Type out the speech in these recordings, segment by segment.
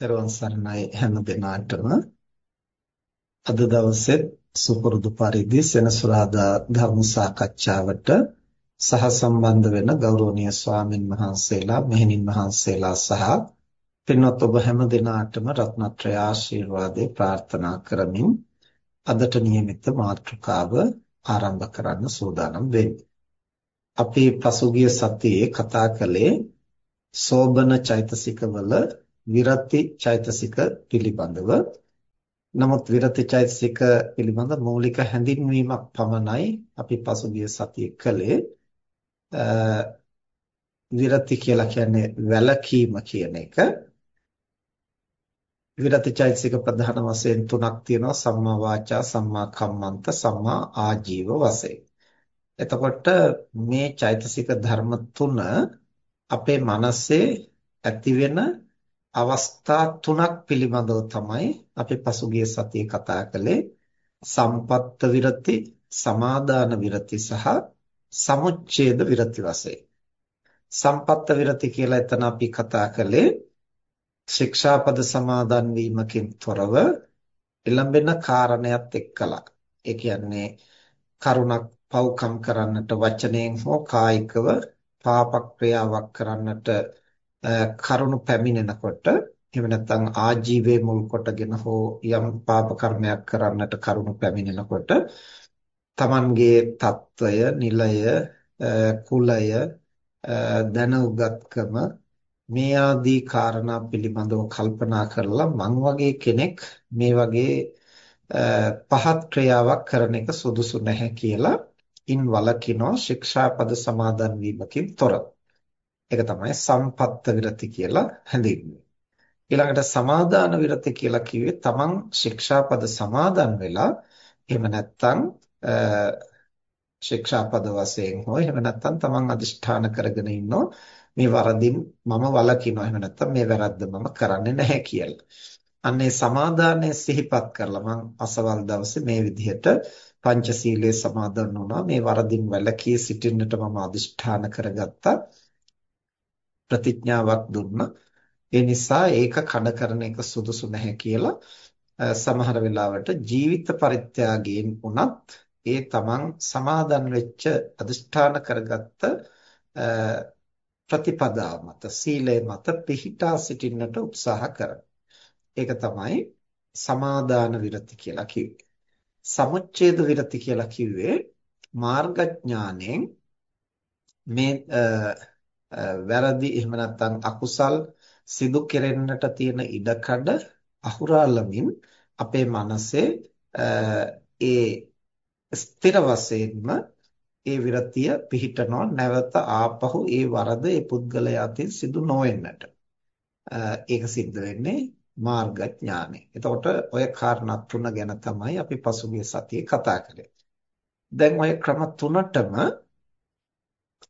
දරුවන් සරණයි හැම දිනාටම අද දවසේ සුපුරුදු පරිදි සෙනසුරාදා ධර්ම සාකච්ඡාවට සහසම්බන්ධ වෙන ගෞරවනීය ස්වාමින් වහන්සේලා මෙහෙණින් වහන්සේලා සහ පින්වත් ඔබ හැම දිනාටම රත්නත්‍රය ආශිර්වාදේ ප්‍රාර්ථනා කරමින් අදට නියමිත මාතෘකාව ආරම්භ කරන්න සූදානම් වෙන්නේ. අපි පසුගිය සතියේ කතා කළේ සෝබන චෛතසිකවල විරති චෛතසික පිළිබඳව. නමුත් විරති චෛතසික පිළිබඳ මූලික හැඳින්වීමක් පමණයි අපි පසුගිය සතියේ කළේ. විරති කියලා කියන්නේ වැළකීම කියන එක. විරති චෛතසික ප්‍රධාන වශයෙන් තුනක් තියෙනවා. සම්මා වාචා සම්මා කම්මන්ත සම්මා ආජීව වශයෙන්. එතකොට මේ චෛතසික ධර්ම තුන අපේ මනසේ ඇති වෙන අවස්ථා තුනක් පිළිබඳව තමයි අපි පසුගිය සතියේ කතා කළේ. සම්පත්ත විරති සමාදාන විරති සහ සමුච්ඡේද විරති වශයෙන්. සම්පත්ත විරති කියලා එතන අපි කතා කළේ ශික්ෂාපද සමාදන් වීමකින් තොරව එළඹෙන කාරණයක් එක්කලා. ඒ කියන්නේ කරුණක් පව්කම් කරන්නට වචනයෙන් හෝ කායිකව පාප ක්‍රියාවක් කරන්නට කරුණු පැමිණෙනකොට එහෙම නැත්නම් ආජීවයේ මුල් කොටගෙන හෝ යම් පාප කර්මයක් කරන්නට කරුණු පැමිණෙනකොට Tamanගේ తত্ত্বය, නිලය, කුලය, දන උගත්කම මේ ආදී කාරණා පිළිබඳව කල්පනා කරලා මං වගේ කෙනෙක් මේ වගේ පහත් ක්‍රියාවක් කරන එක සුදුසු නැහැ කියලා ඉන් වලකිනෝ ශික්ෂාපද සමාදන් වීමකින් තොරව ඒක තමයි සම්පත්ත විරති කියලා හැඳින්වෙන්නේ. ඊළඟට සමාදාන විරති කියලා කිව්වේ තමන් ශික්ෂාපද සමාදන් වෙලා එහෙම නැත්නම් ශික්ෂාපද වශයෙන් හෝ එහෙම නැත්නම් තමන් අදිෂ්ඨාන කරගෙන ඉන්නෝ මේ වරදින් මම වළකිනවා එහෙම නැත්නම් මේ වැරද්ද මම කරන්නේ නැහැ කියලා. අන්නේ සමාදානය සිහිපත් කරලා මම අසවල් දවසේ මේ විදිහට පංචශීලයේ සමාදන් වුණා මේ වරදින් වැළකී සිටින්නට මම අදිෂ්ඨාන කරගත්තා ප්‍රතිඥාවක් දුන්නා. ඒ නිසා ඒක කඩ කරන එක සුදුසු නැහැ කියලා සමහර වෙලාවට ජීවිත පරිත්‍යාගයෙන් උනත් ඒ තමන් සමාදන් වෙච්ච අදිෂ්ඨාන කරගත්ත ප්‍රතිපදාව මත සීලය මත පිහිටා සිටින්නට උත්සාහ කරන. ඒක තමයි සමාදාන විරති කියලා කිව්වේ. සමුච්ඡේද විරති කියලා කිව්වේ මාර්ගඥාණයෙන් මේ වැරදි එහෙම නැත්නම් අකුසල් සිදු කෙරෙන්නට තියෙන ඉඩකඩ අහුරාලමින් අපේ මනසේ ඒ ස්ථිර වශයෙන්ම ඒ විරතිය පිහිටනවා නැවත ආපහු ඒ වරද ඒ පුද්ගලයා අතින් සිදු නොවෙන්නට ඒක සිද්ධ වෙන්නේ මාර්ග ඥානෙ. එතකොට ඔය කාරණා තුන ගැන තමයි අපි පසුගිය සතියේ කතා කළේ. දැන් ඔය ක්‍රම තුනටම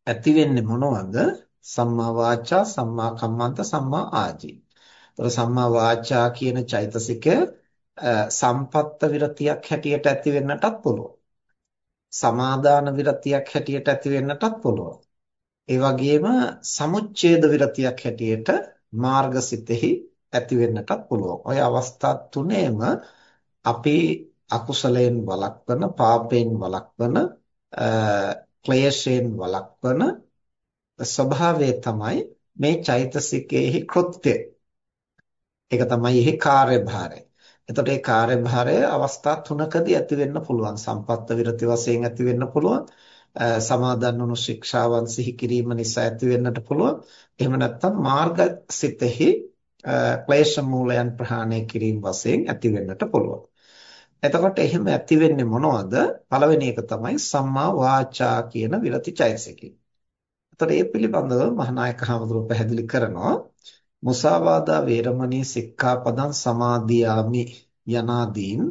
ඇති වෙන්නේ මොනවද? සම්මා වාචා, සම්මා කම්මන්ත, සම්මා ආජීව. ඒතර සම්මා වාචා කියන චෛතසිකය සම්පත්ත විරතියක් හැටියට ඇති වෙන්නටත් පුළුවන්. සමාදාන විරතියක් හැටියට ඇති වෙන්නටත් පුළුවන්. ඒ වගේම සමුච්ඡේද විරතියක් හැටියට මාර්ගසිතෙහි ඇති වෙන්නටත් පුළුවන්. ওই අවස්ථා තුනේම අපි අකුසලයෙන් වළක්වන, පාපයෙන් වළක්වන, ක්ලේශයෙන් වළක්වන ස්වභාවය තමයි මේ චෛතසිකයේහි කෘත්‍ය. ඒක තමයි එහි කාර්යභාරය. එතකොට මේ කාර්යභාරය අවස්ථා තුනකදී ඇති වෙන්න පුළුවන්. සම්පත්ත විරති වශයෙන් ඇති වෙන්න පුළුවන්. සමාදන් වුණු ශික්ෂාවන් සිහි කිරීම නිසා ඇති වෙන්නට පුළුවන්. එහෙම නැත්නම් මාර්ග සිතෙහි ක්ලේශ මූලයන් ප්‍රහාණය කිරීම වශයෙන් ඇති වෙන්නට පුළුවන්. එතකොට එහෙම ඇති වෙන්නේ මොනවද? පළවෙනි එක තමයි සම්මා වාචා කියන විරති චෛතසිකය. එතකොට මේ පිළිබඳව මහානායක හඳුරු පැහැදිලි කරනවා. මුසාවාදා වේරමණී සික්ඛාපදං සමාදියාමි යනාදීන්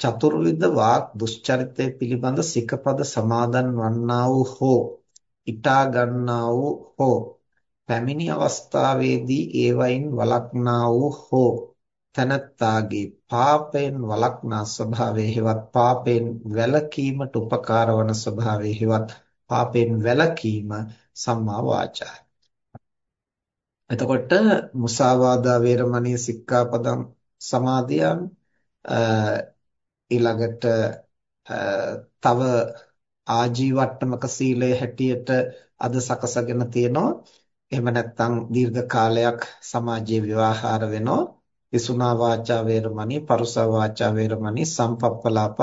චතුර්විධ වාක් දුස්චරිතය පිළිබඳ සිකපද සමාදන් වන්නා වූ හෝ ඊටා ගන්නා වූ හෝ පැමිණි අවස්ථාවේදී ඒවයින් වළක්නා වූ හෝ තනත්තාගේ පාපයෙන් වළක්නා ස්වභාවයේ හෙවත් පාපයෙන් වැළකීමට උපකාර වන ස්වභාවයේ හෙවත් පාපයෙන් වැළකීම සම්මා වාචාය. එතකොට මුසාවාදා වේරමණී සික්ඛාපදං සමාදියාමි ඊළඟට තව ආජීවට්ටමක සීලය හැටියට අද සකසගෙන තියෙනවා. එහෙම නැත්නම් දීර්ඝ කාලයක් සමාජයේ විවාහාර වෙනවා. විසුනා වාචා වේරමණී, පරුසා වාචා වේරමණී, සම්පප්පලාප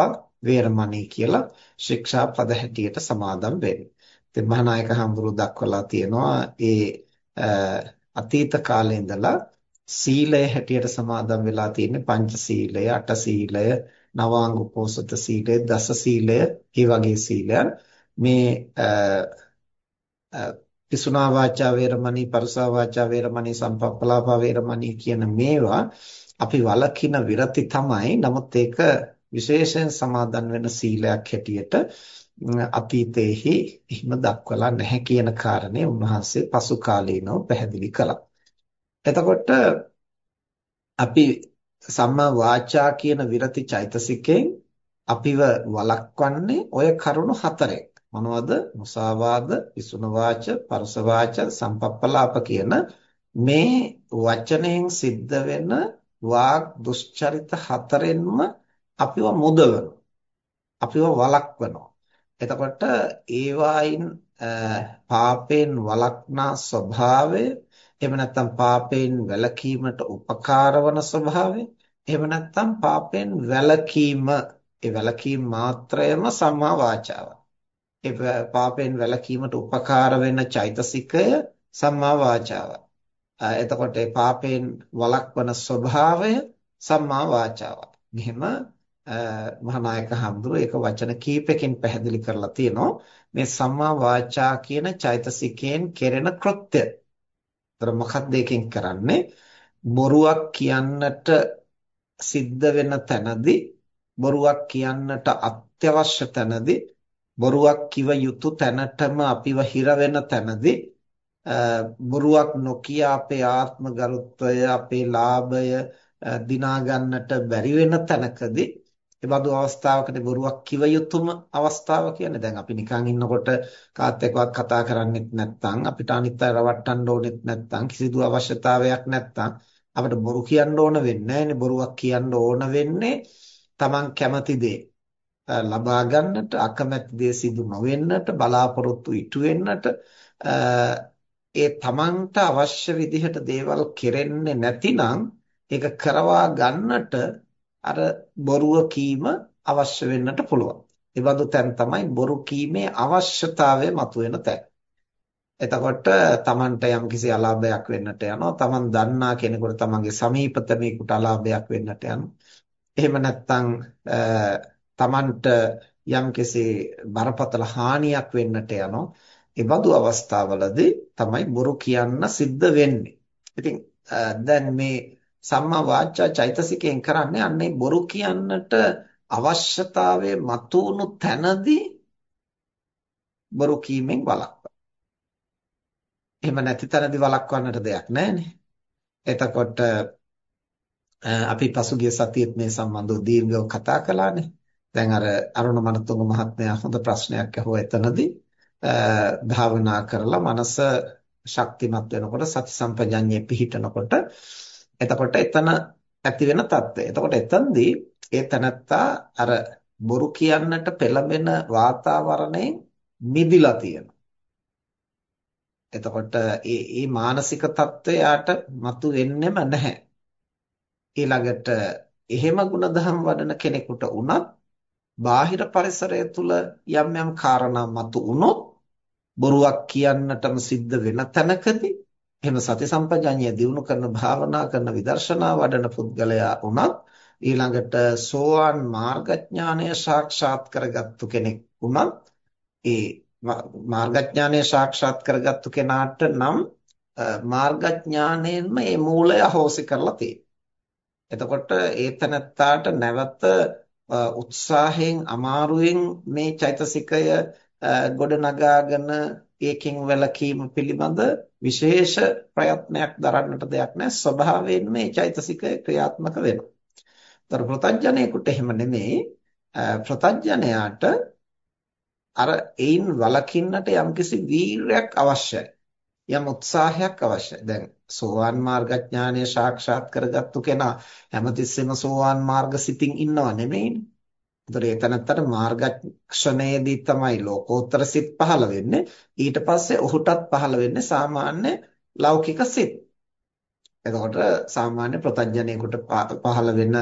වේරමණී කියලා ශික්ෂා පද හැටියට සමාදන් වෙන්නේ. ඉතින් මහානායක හඳුරු දක්වලා තියෙනවා ඒ අතීත කාලේ ඉඳලා සීලය හැටියට සමාදන් වෙලා තියෙන්නේ පංච සීලය, අට සීලය, නවාංග උපෝසත සීලය, දස සීලය, මේ වගේ සීලයන් මේ පිසුනා වාචා වේරමණී, පරුසා වාචා වේරමණී, සම්පප්පලාප වේරමණී කියන මේවා අපි වලකින විරති තමයි. නමුත් ඒක විශේෂයෙන් සමාදන් වෙන සීලයක් හැටියට අතීතයේහි එහෙම දක්වලා නැහැ කියන කාරණේ උන්වහන්සේ පසු කාලීනව පැහැදිලි කළා. එතකොට අපි සම්මා වාචා කියන විරති චෛතසිකයෙන් අපිව වළක්වන්නේ ඔය කරුණු හතරෙන්. මොනවද? මුසාවාද, විසුන වාච, පරස වාච, සම්පප්පලාප කියන මේ වචනයෙන් සිද්ධ වෙන වාග් දුස්චරිත හතරෙන්ම අපිව මුදවනවා. අපිව වළක්වනවා. එතකොට ඒවායින් පාපයෙන් වළක්නා ස්වභාවය එහෙම නැත්නම් පාපයෙන් වැළකීමට උපකාර වන ස්වභාවය එහෙම නැත්නම් පාපයෙන් වැළකීම ඒ වැළකීම මාත්‍රයම සම්මා වාචාව. ඒ පාපයෙන් වැළකීමට උපකාර වෙන චෛතසිකය සම්මා වාචාව. එතකොට ඒ පාපයෙන් වළක්වන ස්වභාවය සම්මා වාචාව. මෙහෙම මහානායක හඳුරු ඒක වචන කීපකින් පැහැදිලි කරලා තියෙනවා. මේ සම්මා වාචා කියන චෛතසිකයෙන් කෙරෙන කෘත්‍ය. ඒතර මොකක්ද එකෙන් කරන්නේ? බොරුවක් කියන්නට සිද්ධ වෙන තැනදී බොරුවක් කියන්නට අත්‍යවශ්‍ය තැනදී බොරුවක් කිව යුතු තැනටම අපිව හිර වෙන තැනදී බොරුවක් නොකිය අපේ ආත්ම ගරුත්වය අපේ ලාභය දිනා ගන්නට බැරි වෙන තැනකදී ඒ බඳු අවස්ථාවකදී බොරුවක් කිව යුතුම අවස්ථාව කියන්නේ? දැන් අපි නිකන් ඉන්නකොට කාත් එක්කවත් කතා කරන්නෙත් නැත්නම් අපිට අනිත් අය රවට්ටන්න ඕනෙත් නැත්නම් කිසිදු අවශ්‍යතාවයක් නැත්නම් අපිට බොරු කියන්න ඕන වෙන්නේ නැහැ බොරුවක් කියන්න ඕන වෙන්නේ Taman කැමති දේ. ලබා ගන්නට අකමැති දේ සිදු නොවෙන්නට බලාපොරොත්තු ඉටු වෙන්නට ඒ තමන්ට අවශ්‍ය විදිහට දේවල් කෙරෙන්නේ නැතිනම් ඒක කරවා ගන්නට අර බොරුව කීම අවශ්‍ය වෙන්නට පුළුවන්. ඒ බඳු තැන් තමයි බොරු කීමේ අවශ්‍යතාවය මතුවෙන තැන. එතකොට තමන්ට යම්කිසි අලාභයක් වෙන්නට යනවා. තමන් දන්නා කෙනෙකුට තමන්ගේ සමීපතමේකට අලාභයක් වෙන්නට යනවා. එහෙම නැත්නම් තමන්ට යම්කිසි බරපතල හානියක් වෙන්නට යනවා. ඒ බඳු අවස්ථාවලදී තමයි බොරු කියන්න සිද්ධ වෙන්නේ. ඉතින් දැන් මේ සම්මා වාචා චෛතසිකයෙන් කරන්නේ අන්නේ බොරු කියන්නට අවශ්‍යතාවයේ මතුවුණු තැනදී බොරු කීමෙන් වළක්වන. එහෙම නැති තැනදී වළක්වන්නට දෙයක් නැහැනේ. එතකොට අපි පසුගිය සතියේත් මේ සම්බන්ධව දීර්ඝව කතා කළානේ. දැන් අර අරුණ මනතුංග මහත්මයා හොඳ ප්‍රශ්නයක් අහුවා එතනදී. භාවනා කරලා මනස ශක්තිමත් වෙනකොට සති සම්පජඤ්ඤේ පිහිටනකොට එතකොට එතන ඇති වෙන తত্ত্বය. එතකොට එතෙන්දී ඒ තනත්තා අර බොරු කියන්නට පෙළඹෙන වාතාවරණයෙන් මිදිලා තියෙනවා. එතකොට ඒ ඒ මානසික తত্ত্বයට මතු වෙන්නෙම නැහැ. ඊළඟට එහෙම ಗುಣධම් වඩන කෙනෙකුට උනත් බාහිර පරිසරය තුල යම් යම් කාරණා මතු වුණොත් බොරුවක් කියන්නටම සිද්ධ වෙන තැනකදී එහෙම සති සම්පජඤ්ඤය දිනු කරන භාවනා කරන විදර්ශනා වඩන පුද්ගලයා වුණත් ඊළඟට සෝවාන් මාර්ගඥානය සාක්ෂාත් කරගත්තු කෙනෙක් වුණත් ඒ මාර්ගඥානය සාක්ෂාත් කරගත්තු කෙනාට නම් මාර්ගඥාණයෙන්ම මේ මූලය අහෝසි කරලා තියෙනවා. එතකොට ඒ තනත්තාට නැවත උත්සාහයෙන් අමාරුවෙන් මේ චෛතසිකය ගොඩනගාගෙන ඒකෙන් වැළකීම පිළිබඳ විශේෂ ප්‍රයත්නයක් දරන්නට දෙයක් නැහැ ස්වභාවයෙන් මේ චෛතසිකය ක්‍රියාත්මක වෙනවා. ତර ප්‍රතඥයෙකුට එහෙම නෙමෙයි ප්‍රතඥයාට අර ඒයින් වළකින්නට යම්කිසි වීරයක් අවශ්‍යයි. යම් උත්සාහයක් අවශ්‍යයි. දැන් සෝවාන් මාර්ගඥානය සාක්ෂාත් කරගත්තු කෙනා හැමතිස්සෙම සෝවාන් මාර්ග සිතින් ඉන්නව නෙමෙයිනේ. ඒතර ඒ තනත්තට මාර්ගක්ෂණයේදී තමයි ලෝකෝත්තර සිත් පහළ වෙන්නේ. ඊට පස්සේ ඔහුටත් පහළ වෙන්නේ සාමාන්‍ය ලෞකික සිත්. එතකොට සාමාන්‍ය ප්‍රතඥයෙකුට පහළ වෙන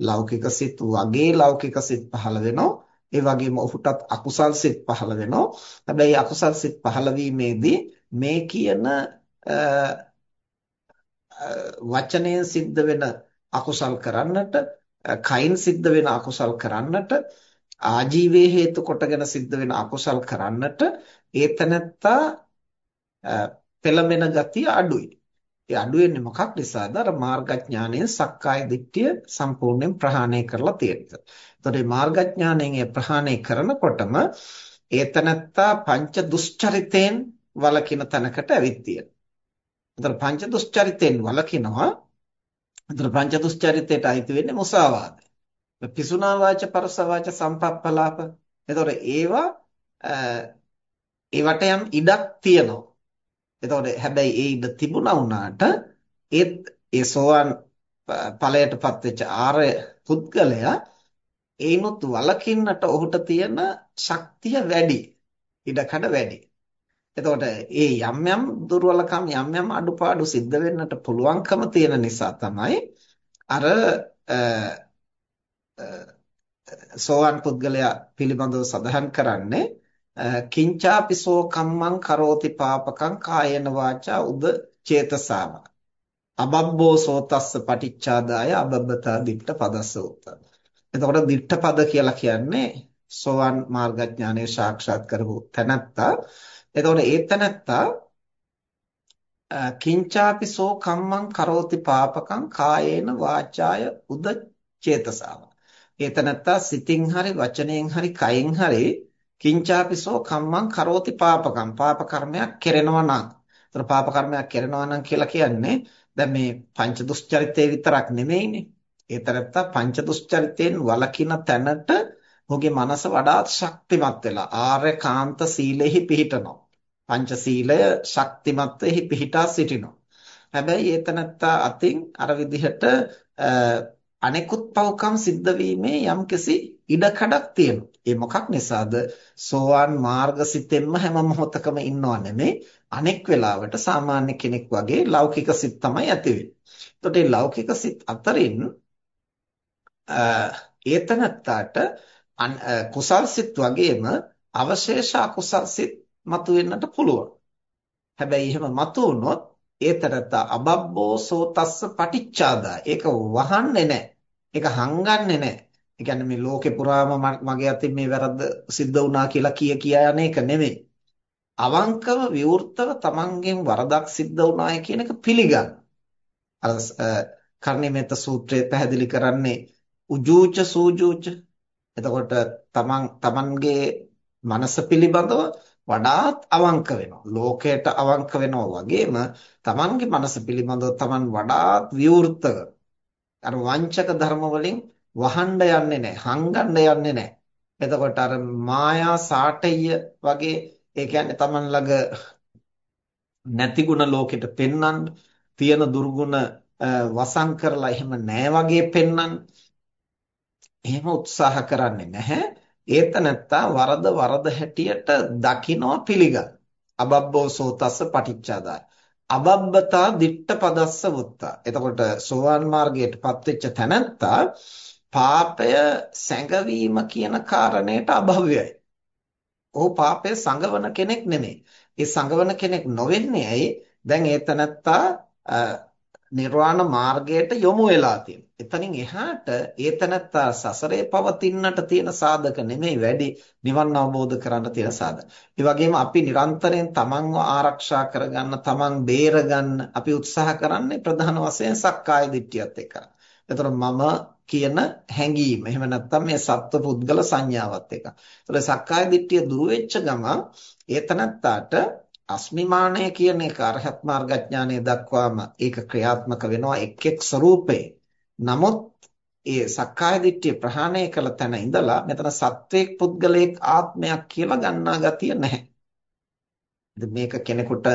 ලෞකික සිත් වගේ ලෞකික සිත් පහළ වෙනවා. ඒ වගේම ඔහුටත් අකුසල් සිත් පහළ වෙනවා. හැබැයි අකුසල් සිත් පහළ වීමේදී මේ කියන වචනයෙන් සිද්ධ වෙන අකුසල් කරන්නට, කයින් සිද්ධ වෙන අකුසල් කරන්නට, ආජීවයේ හේතු කොටගෙන සිද්ධ වෙන අකුසල් කරන්නට ඒතනත්තා පෙළඹෙන ගතිය අඩුයි. ඒ අඩු වෙන්නේ මොකක් නිසාද? අර මාර්ගඥානයෙන් සක්කාය දිට්ඨිය සම්පූර්ණයෙන් ප්‍රහාණය කරලා තියෙනවා. එතකොට මේ මාර්ගඥානයෙන් ප්‍රහාණය කරනකොටම ඒතනත්තා පංච දුෂ්චරිතෙන් වලකින තැනකට ඇවිත් තියෙනවා. එතකොට පංච දුෂ්චරිතෙන් වලකිනවා. එතකොට පංච දුෂ්චරිතයට අයිති වෙන්නේ මුසාවාදය. පිසුනා වාච පරස වාච සම්පප්පලාප. එතකොට ඒවා ඒවට යම් ඉඩක් තියෙනවා. එතකොට හැබැයි ඒ ඉඩ තිබුණා වුණාට ඒත් ඒ සෝවාන් ඵලයටපත් වෙච්ච ආර්ය පුද්ගලයා ඒනොත් වලකින්නට ඔහුට තියෙන ශක්තිය වැඩි. ඉඩකඩ වැඩි. එතකොට ඒ යම් යම් දුර්වලකම් යම් යම් අඩුපාඩු සිද්ධ වෙන්නට පුළුවන්කම තියෙන නිසා තමයි අර සෝවාන් පුද්ගලයා පිළිබඳව සඳහන් කරන්නේ කිංචාපිසෝ කම්මං කරෝති පාපකං කායේන වාචා උද චේතසාව. අබබ්බෝ සෝතස්ස පටිච්චාදාය අබබ්බතා දිට්ඨ පදස්ස උත්ත. එතකොට දිට්ඨ පද කියලා කියන්නේ සෝවාන් මාර්ගඥානය සාක්ෂාත් කරපු තැනැත්තා. එතකොට ඒ තැනැත්තා කිංචාපිසෝ කම්මං කරෝති පාපකං කායේන වාචාය උද චේතසාව ඒ තැනැත්තා සිතින් හරි වචනයෙන් හරි කයින් හරි කිංචාපිසෝ කම්මං කරෝති පාපකම් පාප කර්මයක් කෙරෙනවා නම්. ඒතර පාප කර්මයක් කෙරෙනවා නම් කියලා කියන්නේ දැන් මේ පංච දුස්චරිතේ විතරක් නෙමෙයිනේ. ඒතරත්ත පංච දුස්චරිතෙන් වළකින තැනට ඔහුගේ මනස වඩාත් ශක්තිමත් වෙලා ආර්යකාන්ත සීලෙහි පිහිටනවා. පංච සීලය ශක්තිමත් වෙහි පිහිටා සිටිනවා හැබැයි ඒතනත්තා අතින් අර විදිහට අනෙකුත් පව්කම් සිද්ධ වීමේ යම්කිසි ඉඩකඩක් තියෙනවා. ඒ මොකක් නිසාද? සෝවාන් මාර්ගසිතෙන්ම හැම මොහොතකම ඉන්නව නෙමෙයි. අනෙක් වෙලාවට සාමාන්‍ය කෙනෙක් වගේ ලෞකික සිත් තමයි ඇති වෙන්නේ. එතකොට මේ ලෞකික සිත් අතරින් ඒතනත්තාට කුසල් සිත් වගේම අවශේෂ අකුසල් සිත් මතුවෙන්නට පුළුවන්. හැබැයි එහෙම මතුවුනොත් ඒතරත අබබ්බෝ සෝතස්ස පටිච්චාදා ඒක වහන්නේ නැහැ ඒක හංගන්නේ නැහැ. ඒ කියන්නේ මේ ලෝකේ පුරාම මගේ අතින් මේ වැරද්ද සිද්ධ වුණා කියලා කිය කියා යන එක නෙමෙයි. අවංකව විවෘතව තමන්ගෙන් වරදක් සිද්ධ වුණායි කියන එක පිළිගන්න. අර කර්ණිමෙත සූත්‍රය පැහැදිලි කරන්නේ උජූච සූජූච. එතකොට තමන් තමන්ගේ මනස පිළිබඳව වඩාත් අවංක වෙනවා. ලෝකයට අවංක වෙනවා වගේම තමන්ගේ මනස පිළිබඳව තමන් වඩාත් විවෘතව අර වංචක ධර්ම වලින් වහන්න යන්නේ නැහැ, හංගන්න යන්නේ නැහැ. එතකොට අර මායා සාටය වගේ ඒ කියන්නේ Taman ළඟ නැති ಗುಣ ලෝකෙට පෙන්වන්න, තියෙන දුර්ගුණ වසන් කරලා එහෙම නැහැ වගේ පෙන්වන්න. එහෙම උත්සාහ කරන්නේ නැහැ. ඒත නැත්තා වරද වරද හැටියට දකිනවා පිළිගන්න. අබබ්බෝ සෝතස්ස පටිච්චාදාය. අබබ්බතා දිට්ඨ පදස්ස වුත්තා. එතකොට සෝවාන් මාර්ගයටපත් වෙච්ච තැනැත්තා පාපය සැඟවීම කියන කාරණයට අභව්‍යයි. ਉਹ පාපය සංගවන කෙනෙක් නෙමෙයි. ඒ සංගවන කෙනෙක් නොවෙන්නේ ඇයි? දැන් ඒ තැනැත්තා නිර්වාණ මාර්ගයට යොමු වෙලා තියෙනවා. එතනින් එහාට ඒතනත්තා සසරේ පවතින්නට තියෙන සාධක නෙමෙයි වැඩි නිවන් අවබෝධ කරන්න තියෙන සාධක. ඒ වගේම අපි නිරන්තරයෙන් තමන්ව ආරක්ෂා කරගන්න, තමන් බේරගන්න අපි උත්සාහ කරන්නේ ප්‍රධාන වශයෙන් සක්කාය දිට්ඨියත් එක්ක. එතකොට මම කියන හැඟීම. එහෙම නැත්නම් මේ සත්ව පුද්ගල සංඥාවත් එක්ක. ඒතකොට සක්කාය දිට්ඨිය දුරු වෙච්ච ගමන් ඒතනත්තාට අස්මිමානය කියන එක අරහත් මාර්ගඥානය දක්වාම ඒක ක්‍රියාත්මක වෙනවා එක් එක් ස්වરૂපේ. නමුත් ඒ සක්කාය දිට්ඨිය ප්‍රහාණය කළ තැන ඉඳලා මෙතන සත්වයක් පුද්ගලයෙක් ආත්මයක් කියලා ගන්නා ගතිය නැහැ. මේක කෙනෙකුට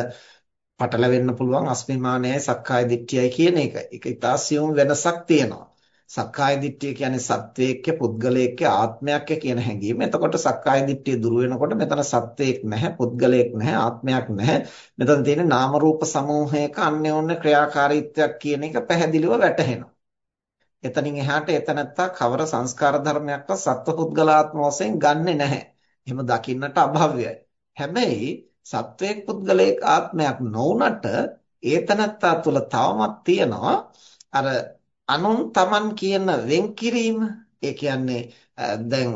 පටලවෙන්න පුළුවන් අස්මිමානයයි සක්කාය දිට්ඨියයි කියන එක. ඒක ඊතාසියුම් වෙනසක් තියෙනවා. සක්කාය දිට්ඨිය කියන්නේ සත්වයේක්ක පුද්ගලයෙක්ක ආත්මයක්ක කියන හැඟීම. එතකොට සක්කාය දිට්ඨිය දුර වෙනකොට මෙතන සත්වයක් නැහැ, පුද්ගලයෙක් නැහැ, ආත්මයක් නැහැ. මෙතන තියෙන්නේ නාම රූප සමූහයක අන්‍යෝන්‍ය ක්‍රියාකාරීත්වයක් කියන එක පැහැදිලිව වැටහෙනවා. එතනින් එහාට එතනත්තා කවර සංස්කාර ධර්මයක්වත් සත්පුද්ගලාත්ම වශයෙන් ගන්නෙ නැහැ. එහෙම දකින්නට අභව්‍යයි. හැබැයි සත්වයක් පුද්ගලයෙක් ආත්මයක් නොවුනට ඒතනත්තා තුල තවමත් තියෙනවා අර අනුන් තමන් කියන වෙන්කිරීම ඒ කියන්නේ දැන්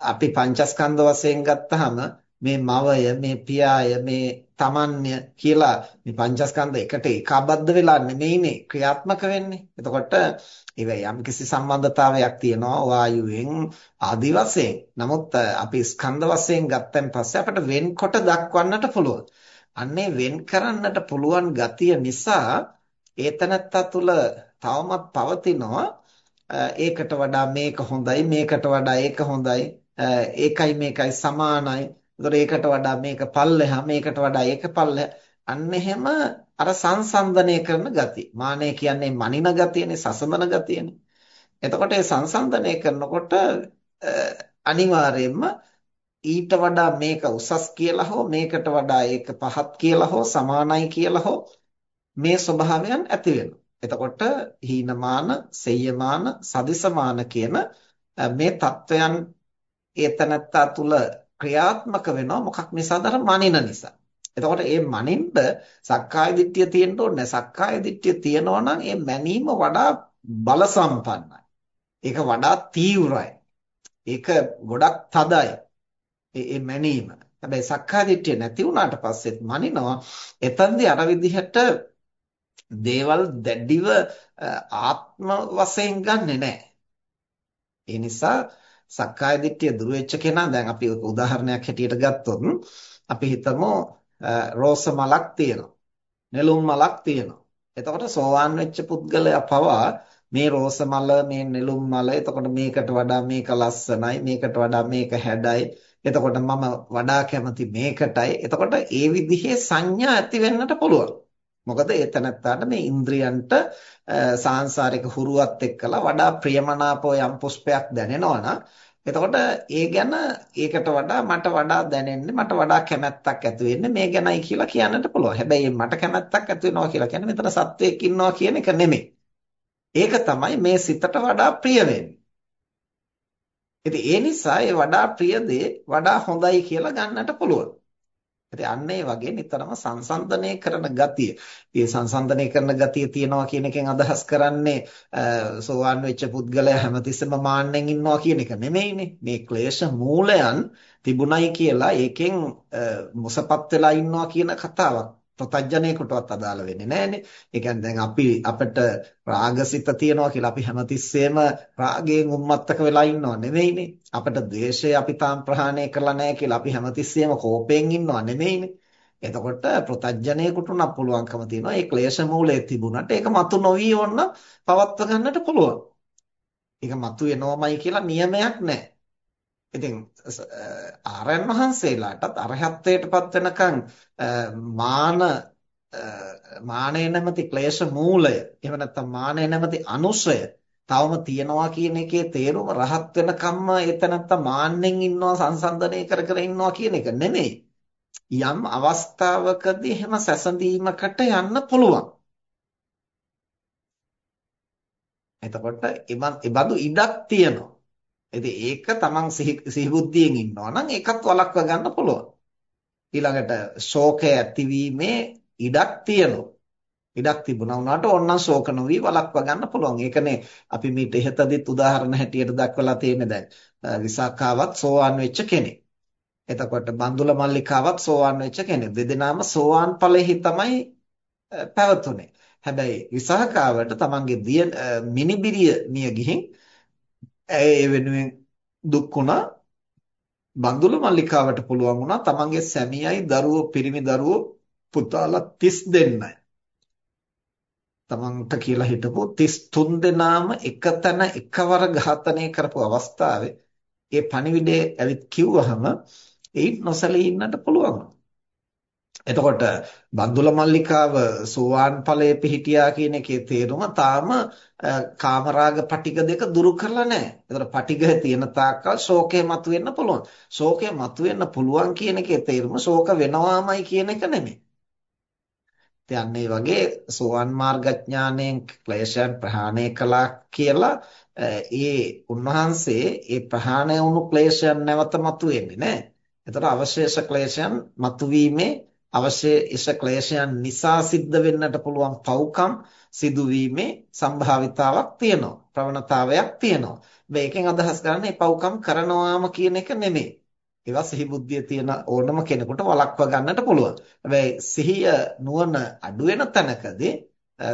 අපි පංචස්කන්ධ වශයෙන් ගත්තාම මේ මවය මේ පියාය මේ තමන්ය කියලා මේ පංචස්කන්ධ එකට ඒකාබද්ධ වෙලා නෙමෙයිනේ ක්‍රියාත්මක වෙන්නේ. එතකොට ඒවැ යම්කිසි සම්බන්ධතාවයක් තියෙනවා වායුවෙන් ආදි වශයෙන්. නමුත් අපි ස්කන්ධ වශයෙන් ගත්තන් පස්සේ අපිට වෙන්කොට දක්වන්නට පුළුවන්. අන්නේ වෙන් කරන්නට පුළුවන් ගතිය නිසා ඒතනත්තා තුල තවමත් පවතිනවා. ඒකට වඩා මේක හොඳයි මේකට වඩා ඒක හොඳයි. ඒකයි මේකයි සමානයි. ඒතර ඒකට වඩා මේක පල්ලෙහා මේකට වඩා ඒක පල්ලෙහා. අන්න එහෙම අර සංසන්දනය කරන ගතිය. මානය කියන්නේ මනින ගතියනේ සසඳන ගතියනේ. එතකොට ඒ සංසන්දනය කරනකොට අනිවාර්යයෙන්ම ඊට වඩා මේක උසස් කියලා හෝ මේකට වඩා ඒක පහත් කියලා හෝ සමානයි කියලා හෝ මේ ස්වභාවයන් ඇති වෙනවා. එතකොට හීනමාන, සෙය්‍යමාන, සදිසමාන කියන මේ தත්වයන් ඒතනත්තා තුල ක්‍රියාත්මක වෙනවා මොකක් නිසාද අර මනින නිසා. එතකොට මේ මනින්න සක්කාය දිට්ඨිය තියෙන්න ඕනේ. සක්කාය දිට්ඨිය තියෙනවා නම් මේ මැනීම වඩා බල සම්පන්නයි. ඒක වඩා තීව්‍රයි. ඒක ගොඩක් තදයි. මේ මැනීම. හැබැයි සක්කාය දිට්ඨිය නැති වුණාට පස්සෙත් මනිනවා. එතෙන්දී අර විදිහට දේවල් දැඩිව ආත්ම වශයෙන් ගන්නෙ නැහැ. ඒ නිසා සක්කාය දිට්ඨිය දුර වෙච්ච කෙනා දැන් අපි උදාහරණයක් හැටියට ගත්තොත් අපි හිතමු රෝස මලක් තියෙනවා. නෙළුම් මලක් තියෙනවා. එතකොට සෝවාන් වෙච්ච පුද්ගලයා පවා මේ රෝස මල මේ නෙළුම් මල එතකොට මේකට වඩා මේක ලස්සනයි මේකට වඩා මේක හැඩයි එතකොට මම වඩා කැමති මේකටයි එතකොට ඒ විදිහේ සංඥා ඇති වෙන්නට පුළුවන් මොකද ඒ තැනත්තාට මේ ඉන්ද්‍රියන්ට සාංශාරික හුරුවත් එක්කලා වඩා ප්‍රියමනාපව යම් පුෂ්පයක් දැනෙනවා නම් එතකොට ඒ ගැන ඒකට වඩා මට වඩා දැනෙන්නේ මට වඩා කැමැත්තක් ඇති වෙන්නේ මේ ගැනයි කියලා කියන්නට පුළුවන්. හැබැයි මට කැමැත්තක් ඇති වෙනවා කියලා කියන්නේ මෙතන සත්වයක් ඉන්නවා කියන එක නෙමෙයි. ඒක තමයි මේ සිතට වඩා ප්‍රිය වෙන්නේ. ඉතින් ඒ නිසා ඒ වඩා ප්‍රිය දේ වඩා හොඳයි කියලා ගන්නට පුළුවන්. ඉතින් අන්න ඒ වගේ නිතරම සංසන්දනය කරන ගතිය. මේ සංසන්දනය කරන ගතිය තියනවා කියන එකෙන් අදහස් කරන්නේ සෝවාන් වෙච්ච පුද්ගලයා හැමතිස්සෙම මාන්නෙන් ඉන්නවා කියන එක නෙමෙයිනේ. මේ ක්ලේශ මූලයන් තිබුණයි කියලා ඒකෙන් මොසපත් වෙලා ඉන්නවා කියන කතාවක්. ප්‍රතඥයෙකුටවත් අදාළ වෙන්නේ නැහැනේ. ඒ කියන්නේ දැන් අපි අපිට රාගසිත තියනවා කියලා අපි හැමතිස්සෙම රාගයෙන් උම්මත්තක වෙලා ඉන්නව නෙමෙයිනේ. අපිට ද්වේෂය අපි තාම ප්‍රහාණය කරලා නැහැ කියලා අපි හැමතිස්සෙම කෝපයෙන් ඉන්නව නෙමෙයිනේ. එතකොට ප්‍රතඥයෙකුට උනත් පුළුවන්කම තියෙනවා ඒ ක්ලේශ මූලයේ තිබුණාට ඒක මතු නොවි ඕන පවත්ව ගන්නට පුළුවන්. ඒක මතු වෙනවමයි කියලා නියමයක් නැහැ. ඉතින් ආරයන් වහන්සේලාටත් අරහත්ත්වයටපත් වෙනකන් මාන මානය නැමැති ක්ලේශ මූලය එහෙම නැත්නම් මානය නැමැති අනුසය තවම තියනවා කියන එකේ තේරුම රහත් වෙනකම්ම එතනත්ත මාන්නෙන් ඉන්නවා සංසන්දනය කර කර ඉන්නවා කියන එක නෙමෙයි. යම් අවස්ථාවකදී එහෙම සැසඳීමකට යන්න පුළුවන්. එතකොට ඉබඳු ඉඩක් තියෙනවා. ඉතින් ඒක තමන් සිහි බුද්ධියෙන් ඉන්නවා නම් ඒකත් වළක්ව ගන්න පුළුවන්. ඊළඟට ශෝකය ඇතිවීමේ ඉඩක් තියෙනවා. ඉඩක් තිබුණා වුණාට ඕනනම් ශෝක නොවි වළක්ව ගන්න පුළුවන්. ඒකනේ අපි මේ ඉහතදිත් උදාහරණ හැටියට දක්වලා තියෙන්නේ දැන්. විසාකාවත් සෝවාන් වෙච්ච කෙනෙක්. එතකොට බන්දුල මල්ලිකාවත් සෝවාන් වෙච්ච කෙනෙක්. දෙදෙනාම සෝවාන් ඵලෙහි තමයි පැවතුනේ. හැබැයි විසාකාවට තමන්ගේ මිනිබිරිය මිය ගිහින් ඇය ඒ වෙනුවෙන් දුක් වුණා. බන්දුල මල්ලිකාවට පුළුවන් වුණා තමන්ගේ සැමියයි දරුවෝ පිරිමි දරුවෝ පුතාලා 30 දෙන්නයි. තමන්ට කියලා හිටපු 33 දෙනාම එකතැන එකවර ඝාතනය කරපු අවස්ථාවේ ඒ පණිවිඩය ඇවිත් කිව්වහම ඒත් නොසලී ඉන්නට පුළුවන්. එතකොට බන්දුල මල්ලිකාව සෝවාන් ඵලයේ පිහිටියා කියන එකේ තේරුම තාම කාමරාග පටිග දෙක දුරු කරලා නැහැ. ඒතර පටිගය තියෙන තාක්කල් ශෝකය මතුවෙන්න පුළුවන්. ශෝකය මතුවෙන්න පුළුවන් කියන එකේ තේරුම ශෝක වෙනවාමයි කියන එක නෙමෙයි. දැන් ඒ වගේ සෝවන් මාර්ගඥාණයෙන් ක්ලේශයන් ප්‍රහාණය කළා කියලා ඒ උන්වහන්සේ ඒ ප්‍රහාණය වුණු ක්ලේශයන් නැවත මතුවෙන්නේ නැහැ. ඒතර අවශේෂ ක්ලේශයන් මතුවීමේ අවශේෂ ක්ලේශයන් නිසා සිද්ධ වෙන්නට පුළුවන් පව්කම් සිදුවීමේ සම්භාවිතාවක් තියෙනවා. ප්‍රවණතාවයක් තියෙනවා. මේකෙන් අදහස් කරන්නේ පව්කම් කරනවාම කියන එක නෙමෙයි. ඒවා සිහි බුද්ධිය තියෙන ඕනම කෙනෙකුට වළක්වා ගන්නට පුළුවන්. හැබැයි සිහිය නුවණ අඩු වෙන තැනකදී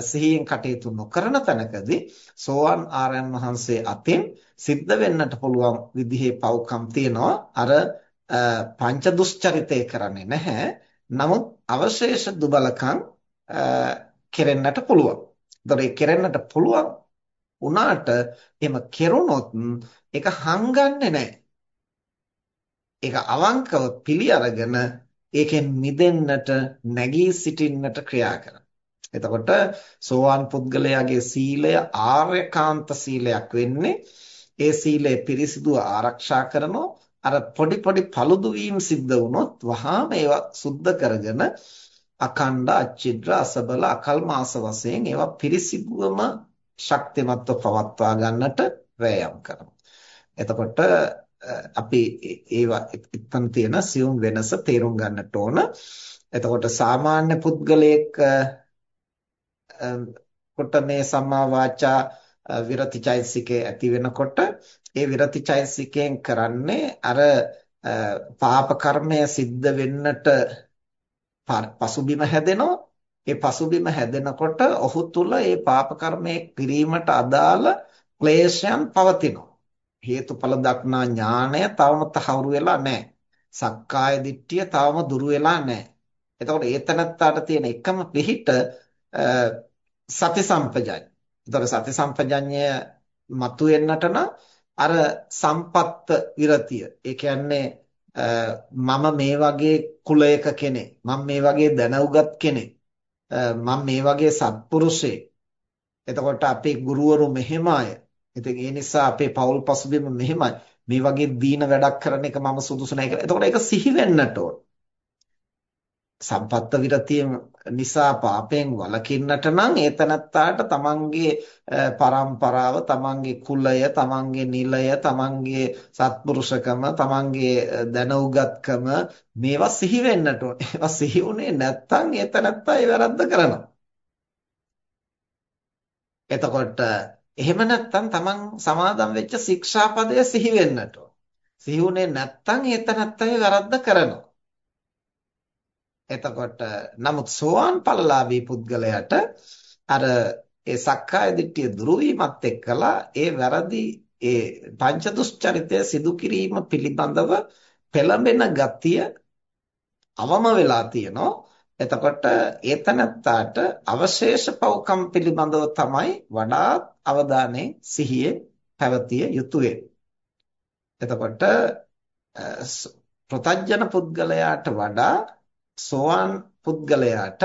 සිහියෙන් කටයුතු නොකරන තැනකදී සෝවාන් ආරයන් වහන්සේ අතින් සිද්ධ වෙන්නට පුළුවන් විදිහේ පව්කම් තියෙනවා. අර පංච දුස්චරිතය කරන්නේ නැහැ. නමුත් අවශේෂ දුබලකම් කෙරෙන්නට පුළුවන්. ඒතර ඒ කෙරෙන්නට පුළුවන් උනාට එහෙම කෙරුණොත් ඒක හංගන්නේ නැහැ. ඒක අවංකව පිළි අරගෙන ඒකෙන් මිදෙන්නට නැගී සිටින්නට ක්‍රියා කරනවා. එතකොට සෝවාන් පුද්ගලයාගේ සීලය ආර්යකාන්ත සීලයක් වෙන්නේ ඒ සීලය පිරිසිදුව ආරක්ෂා කරනෝ අර පොඩි පොඩි paludu වීම සිද්ධ වුණොත් වහාම ඒවා සුද්ධ කරගෙන අකණ්ඩ අච්චිද්‍ර අසබල අකල්මාස වශයෙන් ඒවා පිරිසිදුවම ශක්තිමත්ව පවත්වා ගන්නට වෑයම් කරනවා. එතකොට අපි ඒවා එතන තියෙන සියුම් වෙනස තේරුම් ගන්නට ඕන. එතකොට සාමාන්‍ය පුද්ගලයෙක් කොට මේ සම්මා වාචා විරති චෛතසිකේ ඇති වෙනකොට ඒ විරති චෛතසිකයෙන් කරන්නේ අර පාප කර්මය සිද්ධ වෙන්නට පසුබිම හැදෙනවා. ඒ පසුබිම හැදෙනකොට ඔහු තුල ඒ පාප කර්මයේ කිරීමට අදාළ ක්ලේශයන් පවතිනවා. හේතුඵල දක්නා ඥාණය තවම තහවුරු වෙලා නැහැ. සක්කාය දිට්ඨිය තවම දුරු වෙලා නැහැ. එතකොට ඒතනත්තාට තියෙන එකම පිහිට සති සම්පජඤ්ඤය. එතකොට සති සම්පජඤ්ඤය මතුවෙන්නට නම් අර සම්පත්ත විරතිය. ඒ කියන්නේ මම මේ වගේ කුලයක කෙනෙක්. මම මේ වගේ දැනුගත් කෙනෙක්. මම මේ වගේ සත්පුරුෂයෙක්. එතකොට අපේ ගුරුවරු මෙහෙම අය. ඉතින් ඒ නිසා අපේ පෞල් පසුබිම මෙහෙමයි. මේ වගේ දීන වැඩක් කරන එක මම සුදුසු නැහැ කියලා. එතකොට ඒක සිහි වෙන්නට ඕන. සම්පත්ත විරතිය නිසා පාපයෙන් වළකින්නට නම් ඒ තනත්තාට තමන්ගේ પરම්පරාව, තමන්ගේ කුලය, තමන්ගේ නිලය, තමන්ගේ සත්පුරුෂකම, තමන්ගේ දැනුගත්කම මේවා සිහි වෙන්නට ඕනේ. ඒවා සිහි වුණේ නැත්නම් ඒ තනත්තා ඒ වැරද්ද කරනවා. එතකොට එහෙම නැත්නම් තමන් සමාදම් වෙච්ච ශික්ෂාපදය සිහි වෙන්නට ඕන. සිහි වුණේ නැත්නම් ඒ තනත්තා ඒ වැරද්ද කරනවා. එතකොට නමුත් සෝවාන් ඵලලාභී පුද්ගලයාට අර ඒ සක්කාය දිට්ඨිය දුරු වීමත් එක්කලා ඒ වැරදි ඒ පංච දුස්චරිතය සිදු කිරීම පිළිබඳව පෙළඹෙන ගතිය අවම වෙලා තියෙනවා එතකොට ඒතනත්තාට අවශේෂ පව්කම් පිළිබඳව තමයි වඩාත් අවධානය සිහියේ පැවතිය යුතුය. එතකොට ප්‍රතඥ පුද්ගලයාට වඩා සෝවාන් පුද්ගලයාට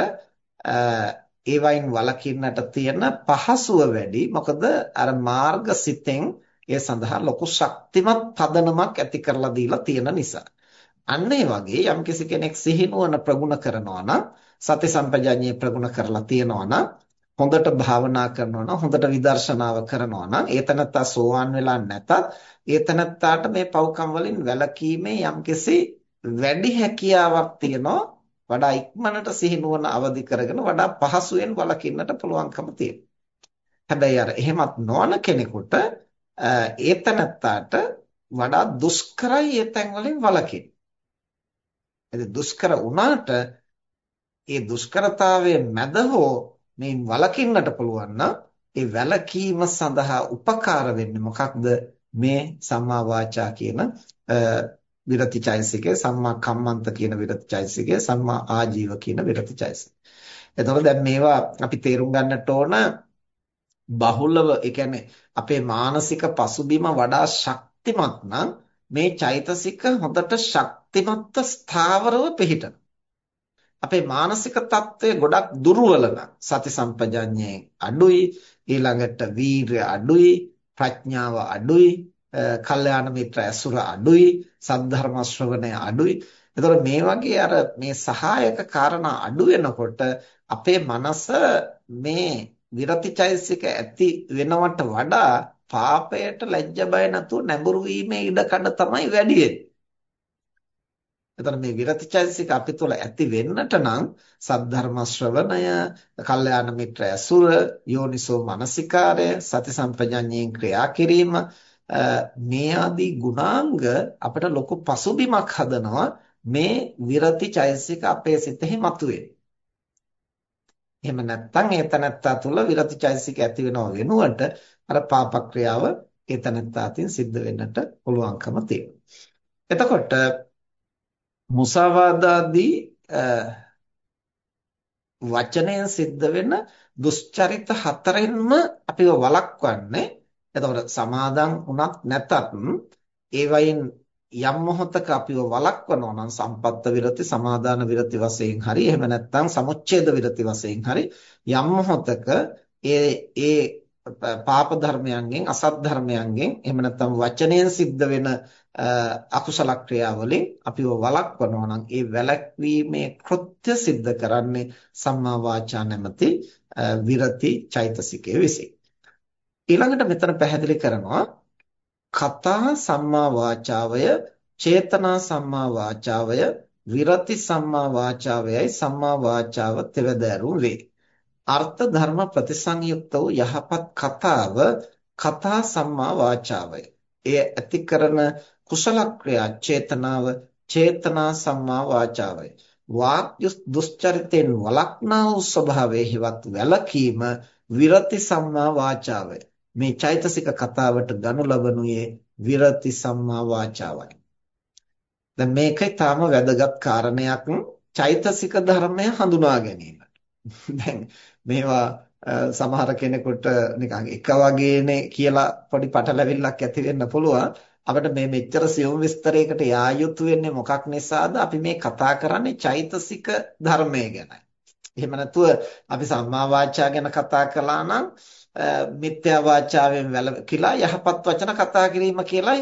ඒ වයින් වළකින්නට තියෙන පහසුව වැඩි. මොකද අර මාර්ගසිතෙන් ඒ සඳහා ලොකු ශක්තිමත් පදනමක් ඇති කරලා දීලා තියෙන නිසා. අන්න ඒ වගේ යම්කිසි කෙනෙක් සිහිනුවන ප්‍රගුණ කරනවා නම් සති සම්පජාඤ්ඤේ ප්‍රගුණ කරලා තියෙනවා නම් හොඳට භාවනා කරනවා නම් හොඳට විදර්ශනාව කරනවා නම් ඒතනත්තා සෝවාන් වෙලා නැතත් ඒතනත්තාට මේ පව්කම් වලින් වැළකීමේ යම්කිසි වැඩි හැකියාවක් තියෙනවා වඩා ඉක්මනට සිහිනුවන අවදි කරගෙන වඩා පහසුවෙන් වළකින්නට පුළුවන්කම තියෙනවා. හැබැයි අර එහෙමත් නොවන කෙනෙකුට ඒතනත්තාට වඩා දුෂ්කරයි ඒ තැන් වලින් වළකින්න. ඉතින් දුෂ්කර වුණාට ඒ දුෂ්කරතාවයේ මැද හෝ මේ වළකින්නට පුළුවන් නම් ඒ වැළකීම සඳහා උපකාර වෙන්නේ මොකක්ද මේ සම්මා වාචා කියන විරති චෛසිකය සම්මා කම්මන්ත කියන විරති චෛසිකය සම්මා ආජීව කියන විරති චෛසිකය. එතකොට දැන් මේවා අපි තේරුම් ගන්නට ඕන බහුලව ඒ කියන්නේ අපේ මානසික පසුබිම වඩා ශක්තිමත් නම් මේ චෛතසික හොඳට ශක්තිමත්ව ස්ථාවරව පිහිටන. අපේ මානසික తত্ত্বය ගොඩක් දුර්වල සති සම්පජඤ්ඤයෙන් අඩුයි ඊළඟට වීරය අඩුයි ප්‍රඥාව අඩුයි කල්යාණ මිත්‍ර ඇසුර අඩුයි සද්ධර්ම ශ්‍රවණය අඩුයි එතකොට මේ වගේ අර මේ සහායක කාරණා අඩු වෙනකොට අපේ මනස මේ විරතිචෛසික ඇති වෙනවට වඩා පාපයට ලැජ්ජ බය නැතුව නැඹුරු වීමේ ඉඩ කඩ තමයි වැඩි වෙන්නේ. එතන මේ විරතිචෛසික අපි තුළ ඇති වෙන්නට නම් සද්ධර්ම ශ්‍රවණය, කල්යාණ මිත්‍ර ඇසුර, යෝනිසෝ මනසිකාරය, සති සම්පජඤ්ඤයෙන් ක්‍රියා කිරීම මේ ආදී ගුණාංග අපිට ලොකු පසුබිමක් හදනවා මේ විරතිචෛසික අපේ සිතෙහි මතුවේ. එහෙම නැත්නම් ඒ තනත්තා තුළ විරතිචෛසික ඇති වෙනව වෙනුවට අර පාප ක්‍රියාව ඒ තනත්තා අතින් සිද්ධ වෙන්නට පුළුවන්කම තියෙනවා. එතකොට මුසාවාදාදී වචනයෙන් සිද්ධ වෙන දුෂ්චරිත හතරෙන්ම අපිව වළක්වන්නේ එතකොට සමාදන් වුණත් නැතත් ඒ වයින් යම් මොහොතක අපිව වළක්වනවා නම් සම්පත්ත විරති සමාදාන විරති වශයෙන් හරි එහෙම නැත්නම් සමුච්ඡේද විරති වශයෙන් හරි යම් මොහොතක ඒ ඒ පාප ධර්මයන්ගෙන් අසත් ධර්මයන්ගෙන් එහෙම නැත්නම් වචනයෙන් සිද්ධ වෙන අකුසල ක්‍රියාවලින් අපිව වළක්වනවා නම් ඒ වැළැක්වීමේ කෘත්‍ය සිද්ධ කරන්නේ සම්මා වාචා නැමැති විරති චෛතසිකයේ විසින්. ඊළඟට මෙතන පැහැදිලි කරනවා කතා සම්මා වාචාවය චේතනා සම්මා වාචාවය විරති සම්මා වාචාවයයි සම්මා වාචාව තෙවදෑරුම් වේ. අර්ථ ධර්ම ප්‍රතිසංයුක්ත වූ යහපත් කතාව කතා සම්මා වාචාවය. එය ඇති කරන කුසල ක්‍රියා චේතනාව චේතනා සම්මා වාචාවය. වාක් දුස්චරිතෙන් වළක්නා වූ ස්වභාවයේ හිවත් වැළකීම විරති සම්මා වාචාවය. මේ චෛතසික කතාවට ගනු ලබනුයේ විරති සම්මා වාචාවයි. දැන් මේකයි තාම වැදගත් කාරණයක් චෛතසික ධර්මය හඳුනා ගැනීමට. දැන් මේවා සමහර කෙනෙකුට නිකන් එක වගේනේ කියලා පොඩි පටලැවිල්ලක් ඇති වෙන්න පුළුවන්. අපිට මේ මෙච්චර සියුම් විස්තරයකට යා යුතු වෙන්නේ මොකක් නිසාද? අපි මේ කතා කරන්නේ චෛතසික ධර්මය ගැනයි. එහෙම නැතුව අපි සම්මා වාචා ගැන කතා කළා නම් මිත්‍යා වාචාවෙන් වැළකීලා යහපත් වචන කතා කිරීම කියලයි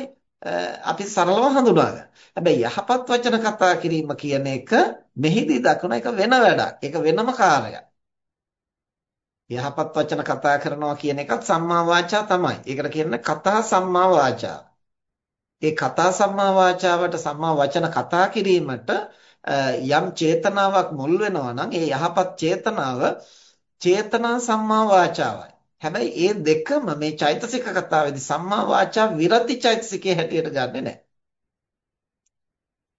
අපි සරලව හඳුනාගන්න. හැබැයි යහපත් වචන කතා කිරීම කියන එක මෙහිදී දක්වන එක වෙන වැඩක්. ඒක වෙනම කාර්යයක්. යහපත් වචන කතා කරනවා කියන එකත් සම්මා වාචා තමයි. ඒකට කියන්නේ කතා සම්මා වාචා. ඒ කතා සම්මා වාචාවට සම්මා වචන කතා කිරීමට යම් චේතනාවක් මුල් වෙනවා නම් ඒ යහපත් චේතනාව චේතනා සම්මා වාචාවයි. හැබැයි ඒ දෙකම මේ චෛතසික කතාවේදී සම්මා වාචා විරති චෛතසිකයේ හැටියට ගන්නෙ නැහැ.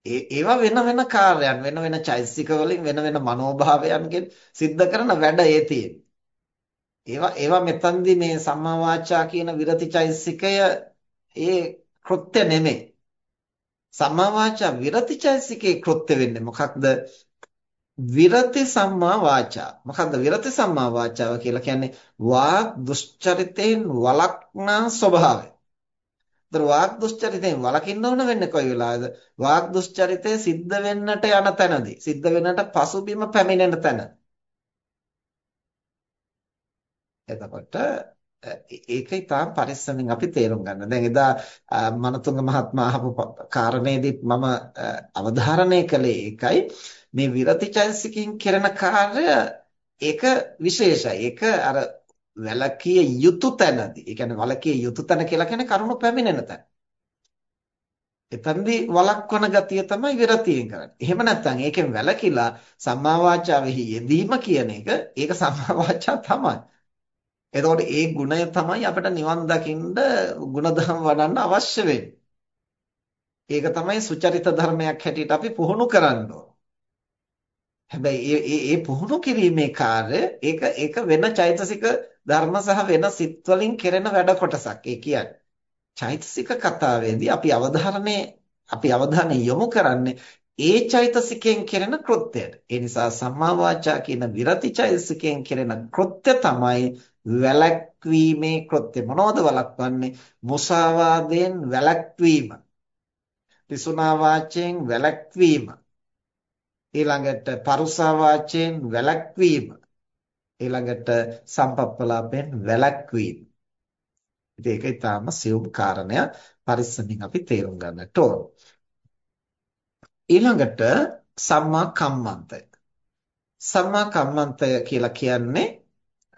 ඒ ඒවා වෙන වෙන කාර්යයන් වෙන වෙන චෛතසික වලින් වෙන වෙන මනෝභාවයන්ගෙන් සිද්ධ කරන වැඩ ඒ තියෙන්නේ. ඒවා ඒවා මෙතනදී මේ සම්මා වාචා කියන විරති චෛතසිකය ඒ කෘත්‍ය නෙමෙයි. සම්මා වාචා විරති චෛතසිකේ කෘත්‍ය වෙන්නේ මොකක්ද? විරති සම්මා වාචා. මොකද්ද විරති සම්මා වාචාව කියලා කියන්නේ වාග් දුෂ්චරිතෙන් වළක්නා ස්වභාවය. ඒතර වාග් දුෂ්චරිතෙන් වළකින්න ඕන වෙන්නේ කොයි වෙලාවද? වාග් දුෂ්චරිතය සිද්ධ වෙන්නට යන තැනදී. සිද්ධ වෙන්නට පසුබිම පැමිණෙන තැන. එතකොට ඒක ඉතාම පරිස්සමෙන් අපි තේරුම් ගන්න. දැන් එදා මනතුංග මහත්මයා අහපු කාරණේදීත් මම අවධාරණය කළේ ඒකයි. මේ විරති චෛතසිකයෙන් කරන කාර්ය ඒක විශේෂයි. ඒක අර වැලකිය යුතු තැනදී. ඒ කියන්නේ වලකිය යුතු තැන කියලා කියන්නේ කරුණු පැමිණෙන තැන. එතනදී වලක්වන ගතිය තමයි විරතියෙන් කරන්නේ. එහෙම නැත්නම් ඒකෙන් වැලකිලා සම්මා වාචාවෙහි යෙදීම කියන එක ඒක සම්මා වාචා තමයි. එතකොට ඒ ගුණය තමයි අපිට නිවන් දකින්න ಗುಣධම් වඩන්න අවශ්‍ය වෙන්නේ. ඒක තමයි සුචරිත ධර්මයක් හැටියට අපි පුහුණු කරන්න ඕන. හැබැයි ඒ ඒ පුහුණු කිරීමේ කාර්ය ඒක ඒක වෙන චෛතසික ධර්ම සහ වෙන සිත් වලින් කෙරෙන වැඩ කොටසක්. ඒ කියන්නේ චෛතසික කතාවේදී අපි අවධාරණය අපි අවධානය යොමු කරන්නේ ඒ චෛතසිකයෙන් කෙරෙන කෘත්‍යයට. ඒ නිසා සම්මා වාචා කියන විරති චෛතසිකයෙන් කෙරෙන කෘත්‍ය තමයි වැළැක්වීමේ කෘත්‍ය. මොනවද වළක්වන්නේ? මුසාවාදයෙන් වැළැක්වීම. පිසුනා වාචයෙන් වැළැක්වීම. ඊළඟට පරුසා වාචයෙන් වැළැක්වීම. ඊළඟට සම්පප්පලාපයෙන් වැළැක්වීම. ඉතින් ඒක ඊටාම සියුම් කාරණයක් පරිස්සමින් අපි තේරුම් ගන්නට ඕන. ඊළඟට සම්මා කම්මන්තය. සම්මා කම්මන්තය කියලා කියන්නේ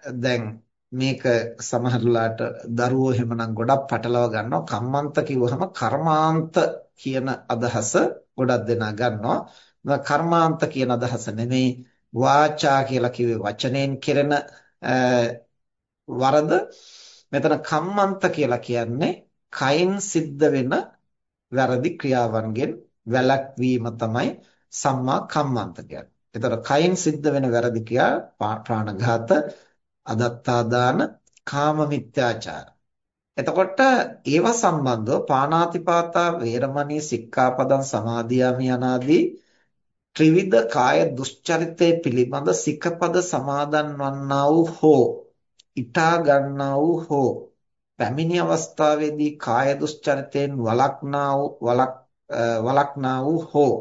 දැන් මේක සමහරලාට දරුවෝ එහෙමනම් ගොඩක් පටලවා ගන්නවා. කම්මන්ත කිව්වහම කර්මාන්ත කියන අදහස ගොඩක් දෙනා ගන්නවා. කර්මාන්ත කියන අදහස නෙමෙයි වාචා කියලා කිව්වේ වචනයෙන් කෙරෙන වරද මෙතන කම්මන්ත කියලා කියන්නේ කයින් සිද්ධ වෙන වැරදි ක්‍රියාවන්ගෙන් වැළැක්වීම තමයි සම්මා කම්මන්ත කියන්නේ. එතකොට කයින් සිද්ධ වෙන වැරදි ක්‍රියා ප්‍රාණඝාත, අදත්තා දාන, කාම මිත්‍යාචාර. එතකොට ඒව සම්බන්ධව පාණාතිපාතා වේරමණී සික්ඛාපදං සමාදියාමි අනාදී ත්‍රිවිධ කාය දුස්චරිතය පිළිබඳ සික්ඛපද සමාදන් වන්නා වූ හෝ ඊටා ගන්නා වූ හෝ පැමිණි අවස්ථාවේදී කාය දුස්චරිතයෙන් වළක්නා වූ වළක්නා වූ හෝ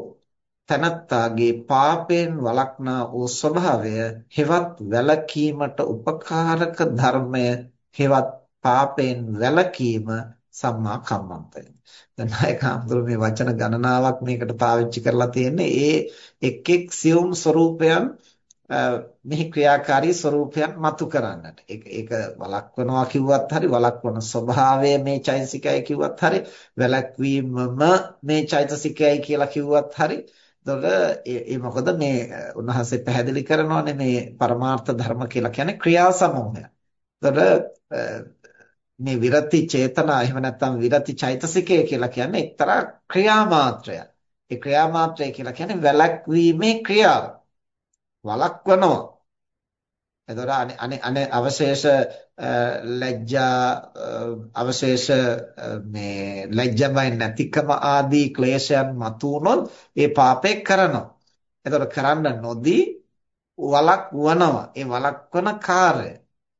තනත්තාගේ පාපයෙන් වළක්නා වූ ස්වභාවය හෙවත් වැළකීමට උපකාරක ධර්මය හෙවත් පාපයෙන් වැළකීම සම්මා කම්මන්තය. දැන් නායක අඳුර මේ වචන ගණනාවක් මේකට පාවිච්චි කරලා තියෙන්නේ ඒ එක් එක් සියුම් ස්වરૂපයන් මෙහි ක්‍රියාකාරී ස්වરૂපයන් මතු කරන්නට. ඒක ඒක වළක්වනවා කිව්වත් හරි වළක්වන ස්වභාවය මේ චෛතසිකය කිව්වත් හරි වැළක්වීමම මේ චෛතසිකයයි කියලා කිව්වත් හරි එතකොට ඒ මොකද මේ උන්වහන්සේ පැහැදිලි කරනවානේ මේ පරමාර්ථ ධර්ම කියලා කියන්නේ ක්‍රියා සමූහය. එතකොට මේ විරති චේතනා එහෙම නැත්නම් විරති චෛතසිකය කියලා කියන්නේ එක්තරා ක්‍රියාමාත්‍රයක්. ඒ ක්‍රියාමාත්‍රය කියලා කියන්නේ වැළැක්වීමේ ක්‍රියාව. වළක්වනවා. එතකොට අනේ අනේ අවශේෂ ලැජ්ජා අවශේෂ මේ ලැජ්ජමයි නැතිකම ආදී ක්ලේශයන් මතු වුනොත් ඒ පාපේ කරනවා. එතකොට කරන්න නොදී වළක්වනවා. ඒ වළක්වන කාර්යය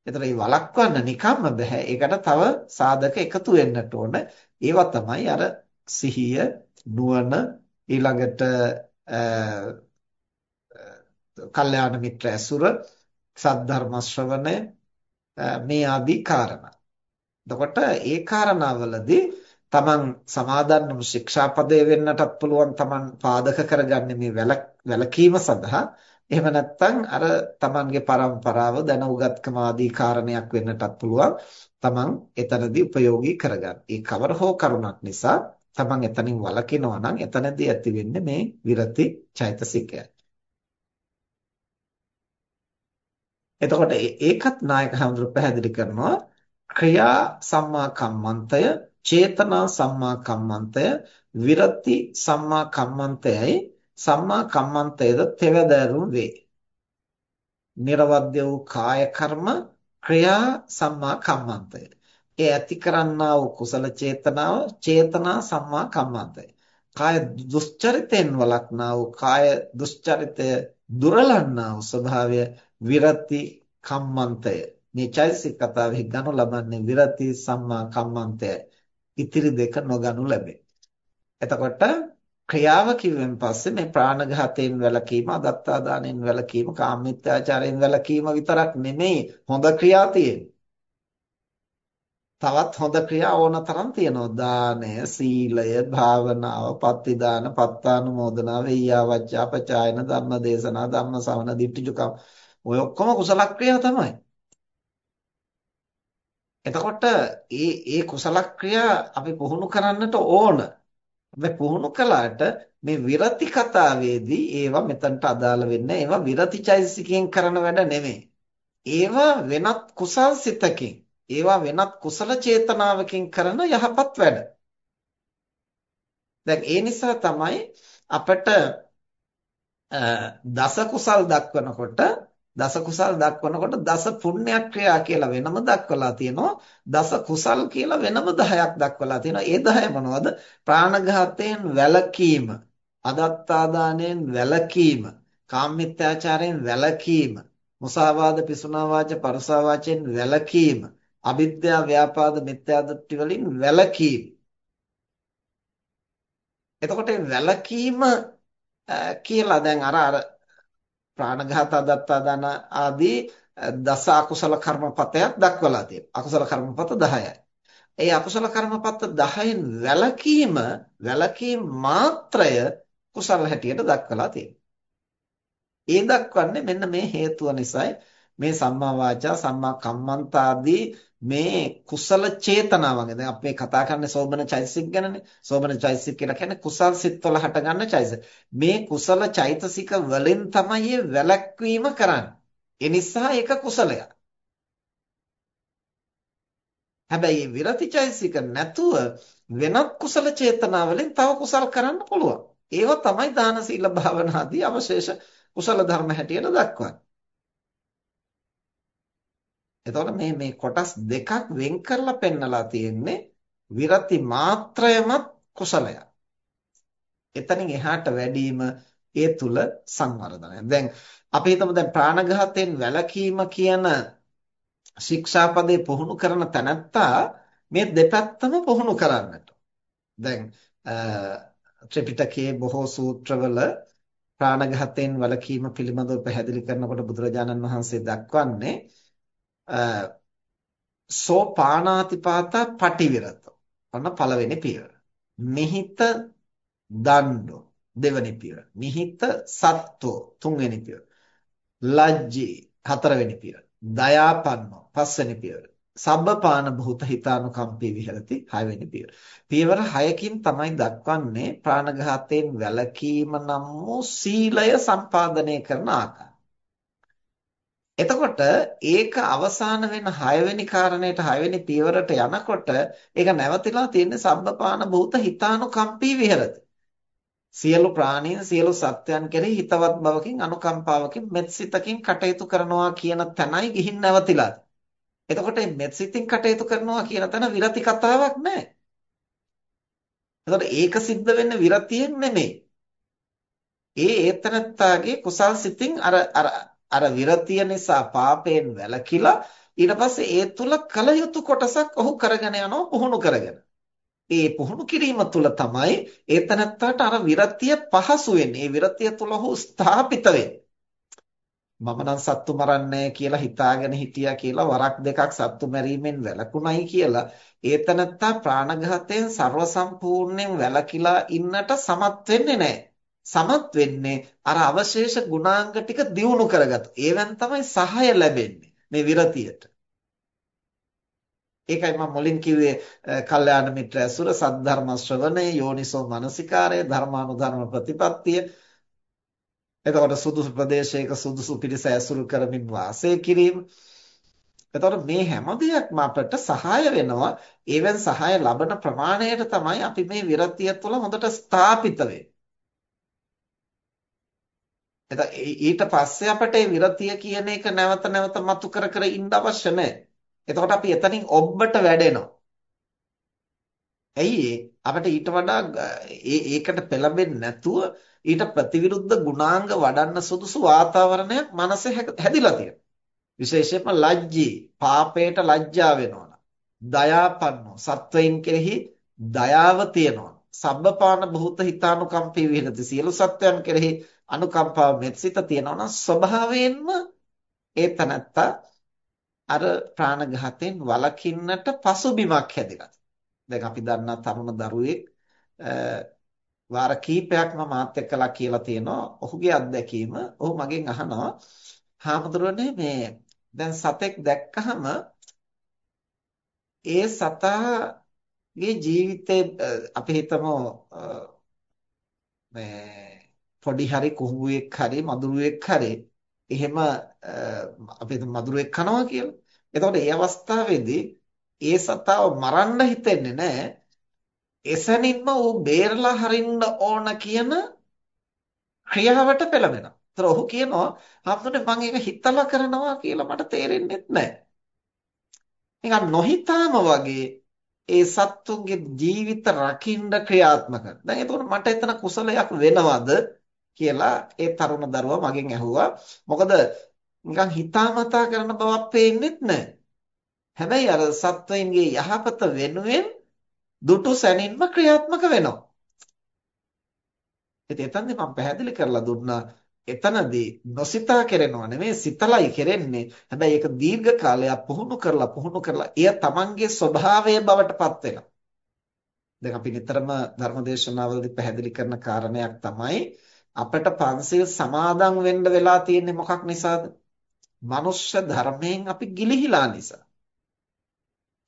එතකොට මේ වළක්වන්න නිකම්ම බෑ. ඒකට තව සාධක එකතු වෙන්නට ඕන. ඒවා තමයි අර සිහිය, නුවණ, ඊළඟට කල්යාණ මිත්‍ර ඇසුර, සද්ධර්ම ශ්‍රවණය මේ ආදී කාරණා. එතකොට ඒ කාරණාවලදී තමන් සමාදන් වූ ශික්ෂාපදේ වෙන්නටත් පුළුවන් තමන් පාදක කරගන්නේ මේ වැලකීම සඳහා එහෙම නැත්නම් අර තමන්ගේ પરම්පරාව දැන උගත්කම ආදී කාරණයක් වෙන්නටත් පුළුවන්. තමන් එතනදී ප්‍රයෝගී කරගන්න. ඒ කවර හෝ කරුණක් නිසා තමන් එතනින් වළකිනවා නම් එතනදී ඇති වෙන්නේ මේ විරති චෛතසිකය. එතකොට ඒකත් නායක හඳුරු පැහැදිලි කරනවා ක්‍රියා සම්මා කම්මන්තය, චේතනා සම්මා කම්මන්තය, විරති සම්මා කම්මන්තයයි සම්මා කම්මන්තයද තෙවදෑරුම් වේ. නිර්වද්‍ය වූ කාය කර්ම ක්‍රියා සම්මා කම්මන්තය. ඒ ඇති කරන්නා වූ කුසල චේතනාව චේතනා සම්මා කම්මන්තය. කාය දුස්චරිතෙන් වළක්නා වූ කාය දුස්චරිතය දුරලන්නා වූ ස්වභාවය විරති කම්මන්තය. මේ චෛතසික කතාවෙහි ගනු ලබන්නේ විරති සම්මා කම්මන්තය. ඉතිරි දෙක නොගනු ලැබේ. එතකොට ක්‍රියාව කිව්වෙන් පස්සේ මේ ප්‍රාණඝාතයෙන් වැළකීම, අදත්තා දාණයෙන් වැළකීම, කාමමිත්‍යාචාරයෙන් වැළකීම විතරක් නෙමෙයි හොඳ ක්‍රියා තවත් හොඳ ක්‍රියා ඕන තරම් තියෙනවා. දානය, සීලය, භාවනාව, පත්තිදාන, පත්තානුමෝදනාව, වෙయ్యවච්ච, අපචායන, ධම්මදේශනා, ධම්මසවන, දිට්ඨිජුකම් ඔය ඔක්කොම කුසල ක්‍රියා තමයි. එතකොට ඒ ඒ කුසල ක්‍රියා අපි පුහුණු කරන්නට ඕන. හැබැයි පුහුණු කළාට මේ විරති කතාවේදී ඒවා මෙතනට අදාළ වෙන්නේ ඒවා විරති චෛතසිකයෙන් කරන වැඩ නෙමෙයි. ඒවා වෙනත් කුසල් සිතකින් ඒවා වෙනත් කුසල චේතනාවකින් කරන යහපත් වැඩ. දැන් ඒ නිසා තමයි අපිට දස කුසල් දක්වනකොට දස කුසල් දක්වනකොට දස පුණ්‍යක්‍රියා කියලා වෙනම දක්වලා තියෙනවා. දස කුසල් කියලා වෙනම 10ක් දක්වලා තියෙනවා. ඒ 10 මොනවද? ප්‍රාණඝාතයෙන් වැළකීම අදත්තාදානයෙන් වැළකීම කාමමිත්‍යාචාරයෙන් වැළකීම මුසාවාද පිසුනා වාච පරසා වාචයෙන් වැළකීම අවිද්‍යා ව්‍යාපාද මිත්‍යා දෘෂ්ටි වලින් වැළකීම. එතකොට වැළකීම කියලා දැන් අර අර ප්‍රාණඝාත අදත්තා දාන ආදී දස අකුසල කර්මපතයක් දක්වලා තියෙනවා. අකුසල කර්මපත 10යි. ඒ අකුසල කර්මපත 10න් වැළකීම වැළකීම මාත්‍රය කුසල හැටියට දක්වලා තියෙනවා. ඒ දක්වන්නේ මෙන්න මේ හේතුව නිසායි මේ සම්මා වාචා සම්මා කම්මන්ත ආදී මේ කුසල චේතනාවන්ගේ දැන් අපි කතා කරන්නේ සෝබන චෛතසික ගැනනේ. සෝබන චෛතසික කියලා කියන්නේ කුසල් සිත්වල හටගන්න චෛතසික මේ කුසල චෛතසික වලින් තමයි වැළැක්වීම කරන්නේ. ඒ නිසා ඒක කුසලයක්. හැබැයි විරති චෛතසික නැතුව වෙනත් කුසල චේතනාවලින් තව කුසල් කරන්න පුළුවන්. ඒව තමයි දාන සීල භාවනා ආදී අවශේෂ කුසල ධර්ම හැටියට දක්වන්නේ. එතකොට මේ මේ කොටස් දෙකක් වෙන් කරලා පෙන්නලා තියෙන්නේ විරති මාත්‍රයමත් කුසලයක්. එතනින් එහාට වැඩිම ඒ තුල සංවර්ධනය. දැන් අපි හිතමු දැන් ප්‍රාණඝාතයෙන් වැළකීම කියන ශික්ෂාපදේ පුහුණු කරන තැනැත්තා මේ දෙපැත්තම පුහුණු කරන්නට. දැන් ත්‍රිපිටකයේ බොහෝ සූත්‍රවල ප්‍රාණඝාතයෙන් වැළකීම පිළිබඳව පැහැදිලි කරනකොට බුදුරජාණන් වහන්සේ දක්වන්නේ සෝපානාතිපාතා පටිවිරතෝ. ඔන්න පළවෙනි පියවර. මිහිත දණ්ඩෝ දෙවෙනි පියවර. මිහිත සත්වෝ තුන්වෙනි පියවර. ලජ්ජී හතරවෙනි පියවර. දයාපන්නෝ පස්වෙනි පියවර. සබ්බපාන භූත හිතානුකම්පී විහෙරති හයවෙනි පියවර. පියවර 6කින් තමයි දක්වන්නේ ප්‍රාණඝාතයෙන් වැළකීම නම් වූ සීලය සම්පාදනය කරන ආකාරය. එතකොට ඒක අවසාන වෙන 6 වෙනි කාරණයට 6 වෙනි පියවරට යනකොට ඒක නැවතිලා තියෙන්නේ සබ්බපාන භූත හිතානුකම්පී විහෙරති. සියලු ප්‍රාණීන් සියලු සත්වයන් කෙරෙහි හිතවත් බවකින් අනුකම්පාවකින් මෙත්සිතකින් කටයුතු කරනවා කියන තැනයි ගිහින් නැවතිලා. එතකොට මේ මෙත්සිතින් කටයුතු කරනවා කියන තැන විරති කතාවක් නැහැ. එතකොට ඒක සිද්ධ වෙන්නේ විරතියෙන් නෙමෙයි. ඒ ඒතනත්තාගේ කුසල් සිතින් අර අර අර විරතිය නිසා පාපයෙන් වැළකීලා ඊට පස්සේ ඒ තුල කල යුතු කොටසක් ඔහු කරගෙන යනවා පුහුණු කරගෙන. ඒ පුහුණු කිරීම තුළ තමයි ඒතනත්තට අර විරතිය පහසු වෙන්නේ. ඒ විරතිය තුළ ඔහු ස්ථාපිත වෙන්නේ. මම නම් සත්තු මරන්නේ කියලා හිතාගෙන හිටියා කියලා වරක් දෙකක් සත්තු මැරීමෙන් වැළකුණයි කියලා ඒතනත්තා ප්‍රාණඝාතයෙන් ਸਰව සම්පූර්ණයෙන් වැළකීලා ඉන්නට සමත් වෙන්නේ නැහැ. සමත් වෙන්නේ අර අවශේෂ ගුණාංග ටික දියුණු කරගත්තු. ඒවෙන් තමයි සහාය ලැබෙන්නේ මේ විරතියට. ඒකයි මම මුලින් කිව්වේ කල්යාණ මිත්‍ර ඇසුර සද්ධර්ම ශ්‍රවණය යෝනිසෝ මනසිකාරය ධර්මානුධර්ම ප්‍රතිපත්තිය එතකොට සුදුසු ප්‍රදේශයක සුදුසු පිරිස ඇසුරු කරමින් වාසය කිරීම එතකොට මේ හැම දෙයක්ම අපට සහාය වෙනවා ඒවෙන් සහාය ලබන ප්‍රමාණයට තමයි අපි මේ විරතිය තුළ හොඳට ස්ථාපිත වෙන්නේ ඊට පස්සේ අපිට මේ විරතිය කියන එක නැවත නැවත මතු කර කර ඉන්න අවශ්‍ය නැහැ. එතකොට අපි එතනින් ඔබ්බට වැඩෙනවා. ඇයි අපිට ඊට වඩා ඒකට පෙළඹෙන්නේ නැතුව ඊට ප්‍රතිවිරුද්ධ ගුණාංග වඩන්න සුදුසු වාතාවරණයක් මනසේ හැදිලා තියෙනවා. විශේෂයෙන්ම ලැජ්ජී, පාපයට ලැජ්ජා වෙනවා. දයාපන්නෝ, සත්වයින් කෙරෙහි දයාව තියෙනවා. සබ්බපාන භූත හිතානුකම්පී විහෙරති. සියලු සත්වයන් කෙරෙහි අනුකම්පාව මෙත්සිත තියෙනවා නම් ස්වභාවයෙන්ම ඒ තනත්තා අර ප්‍රාණඝාතයෙන් වළකින්නට පසුබිමක් හැදිලා. දැන් අපි දන්නා තරුණ දරුවෙක් වාර කීපයක්ම මාත් එක්කලා කියලා තියෙනවා. ඔහුගේ අත්දැකීම ඔහු මගෙන් අහනවා "හාමුදුරනේ මේ දැන් සතෙක් දැක්කහම ඒ සතාගේ ජීවිතේ අපි හිතමු මේ පොඩි හරි කුහුඹුවෙක් හරි මදුරුවෙක් හරි එහෙම අපි මදුරුවෙක් කනවා කියලා. එතකොට ඒ අවස්ථාවේදී ඒ සතාව මරන්න හිතෙන්නේ නැහැ. එසැනින්ම ඌ බේරලා හරින්න ඕන කියන ක්‍රියාවට පෙළඹෙනවා. ඒතර ඔහු කියනවා "හම්දුනේ මම ඒක හිතලා කරනවා කියලා මට තේරෙන්නේ නැහැ." නිකන් නොහිතාම වගේ ඒ සත්තුන්ගේ ජීවිත රකින්න ක්‍රියාත්මක. දැන් එතකොට මට එතන කුසලයක් වෙනවද කියලා ඒ තරුණ දරුවා මගෙන් ඇහුවා. මොකද නිකන් හිතාමතා කරන බවක් පේන්නේත් නැහැ. හැබැයි අර සත්වයින්ගේ යහපත වෙනුවෙන් දුටු සැනින්ම ක්‍රියාත්මක වෙනවා. ඉතින් එතනදී මම පැහැදිලි කරලා දුන්නා එතනදී නොසිතා කෙරෙනවා නෙමෙයි සිතලයි කෙරෙන්නේ. හැබැයි ඒක දීර්ඝ කාලයක් පුහුණු කරලා පුහුණු කරලා එය තමන්ගේ ස්වභාවය බවට පත් වෙනවා. දැන් අපි නිතරම ධර්මදේශනාවලදී පැහැදිලි කරන කාරණයක් තමයි අපිට පන්සිල් සමාදන් වෙන්න වෙලා තියෙන්නේ මොකක් නිසාද? මනුෂ්‍ය ධර්මයෙන් අපි ගිලිහිලා නිසා.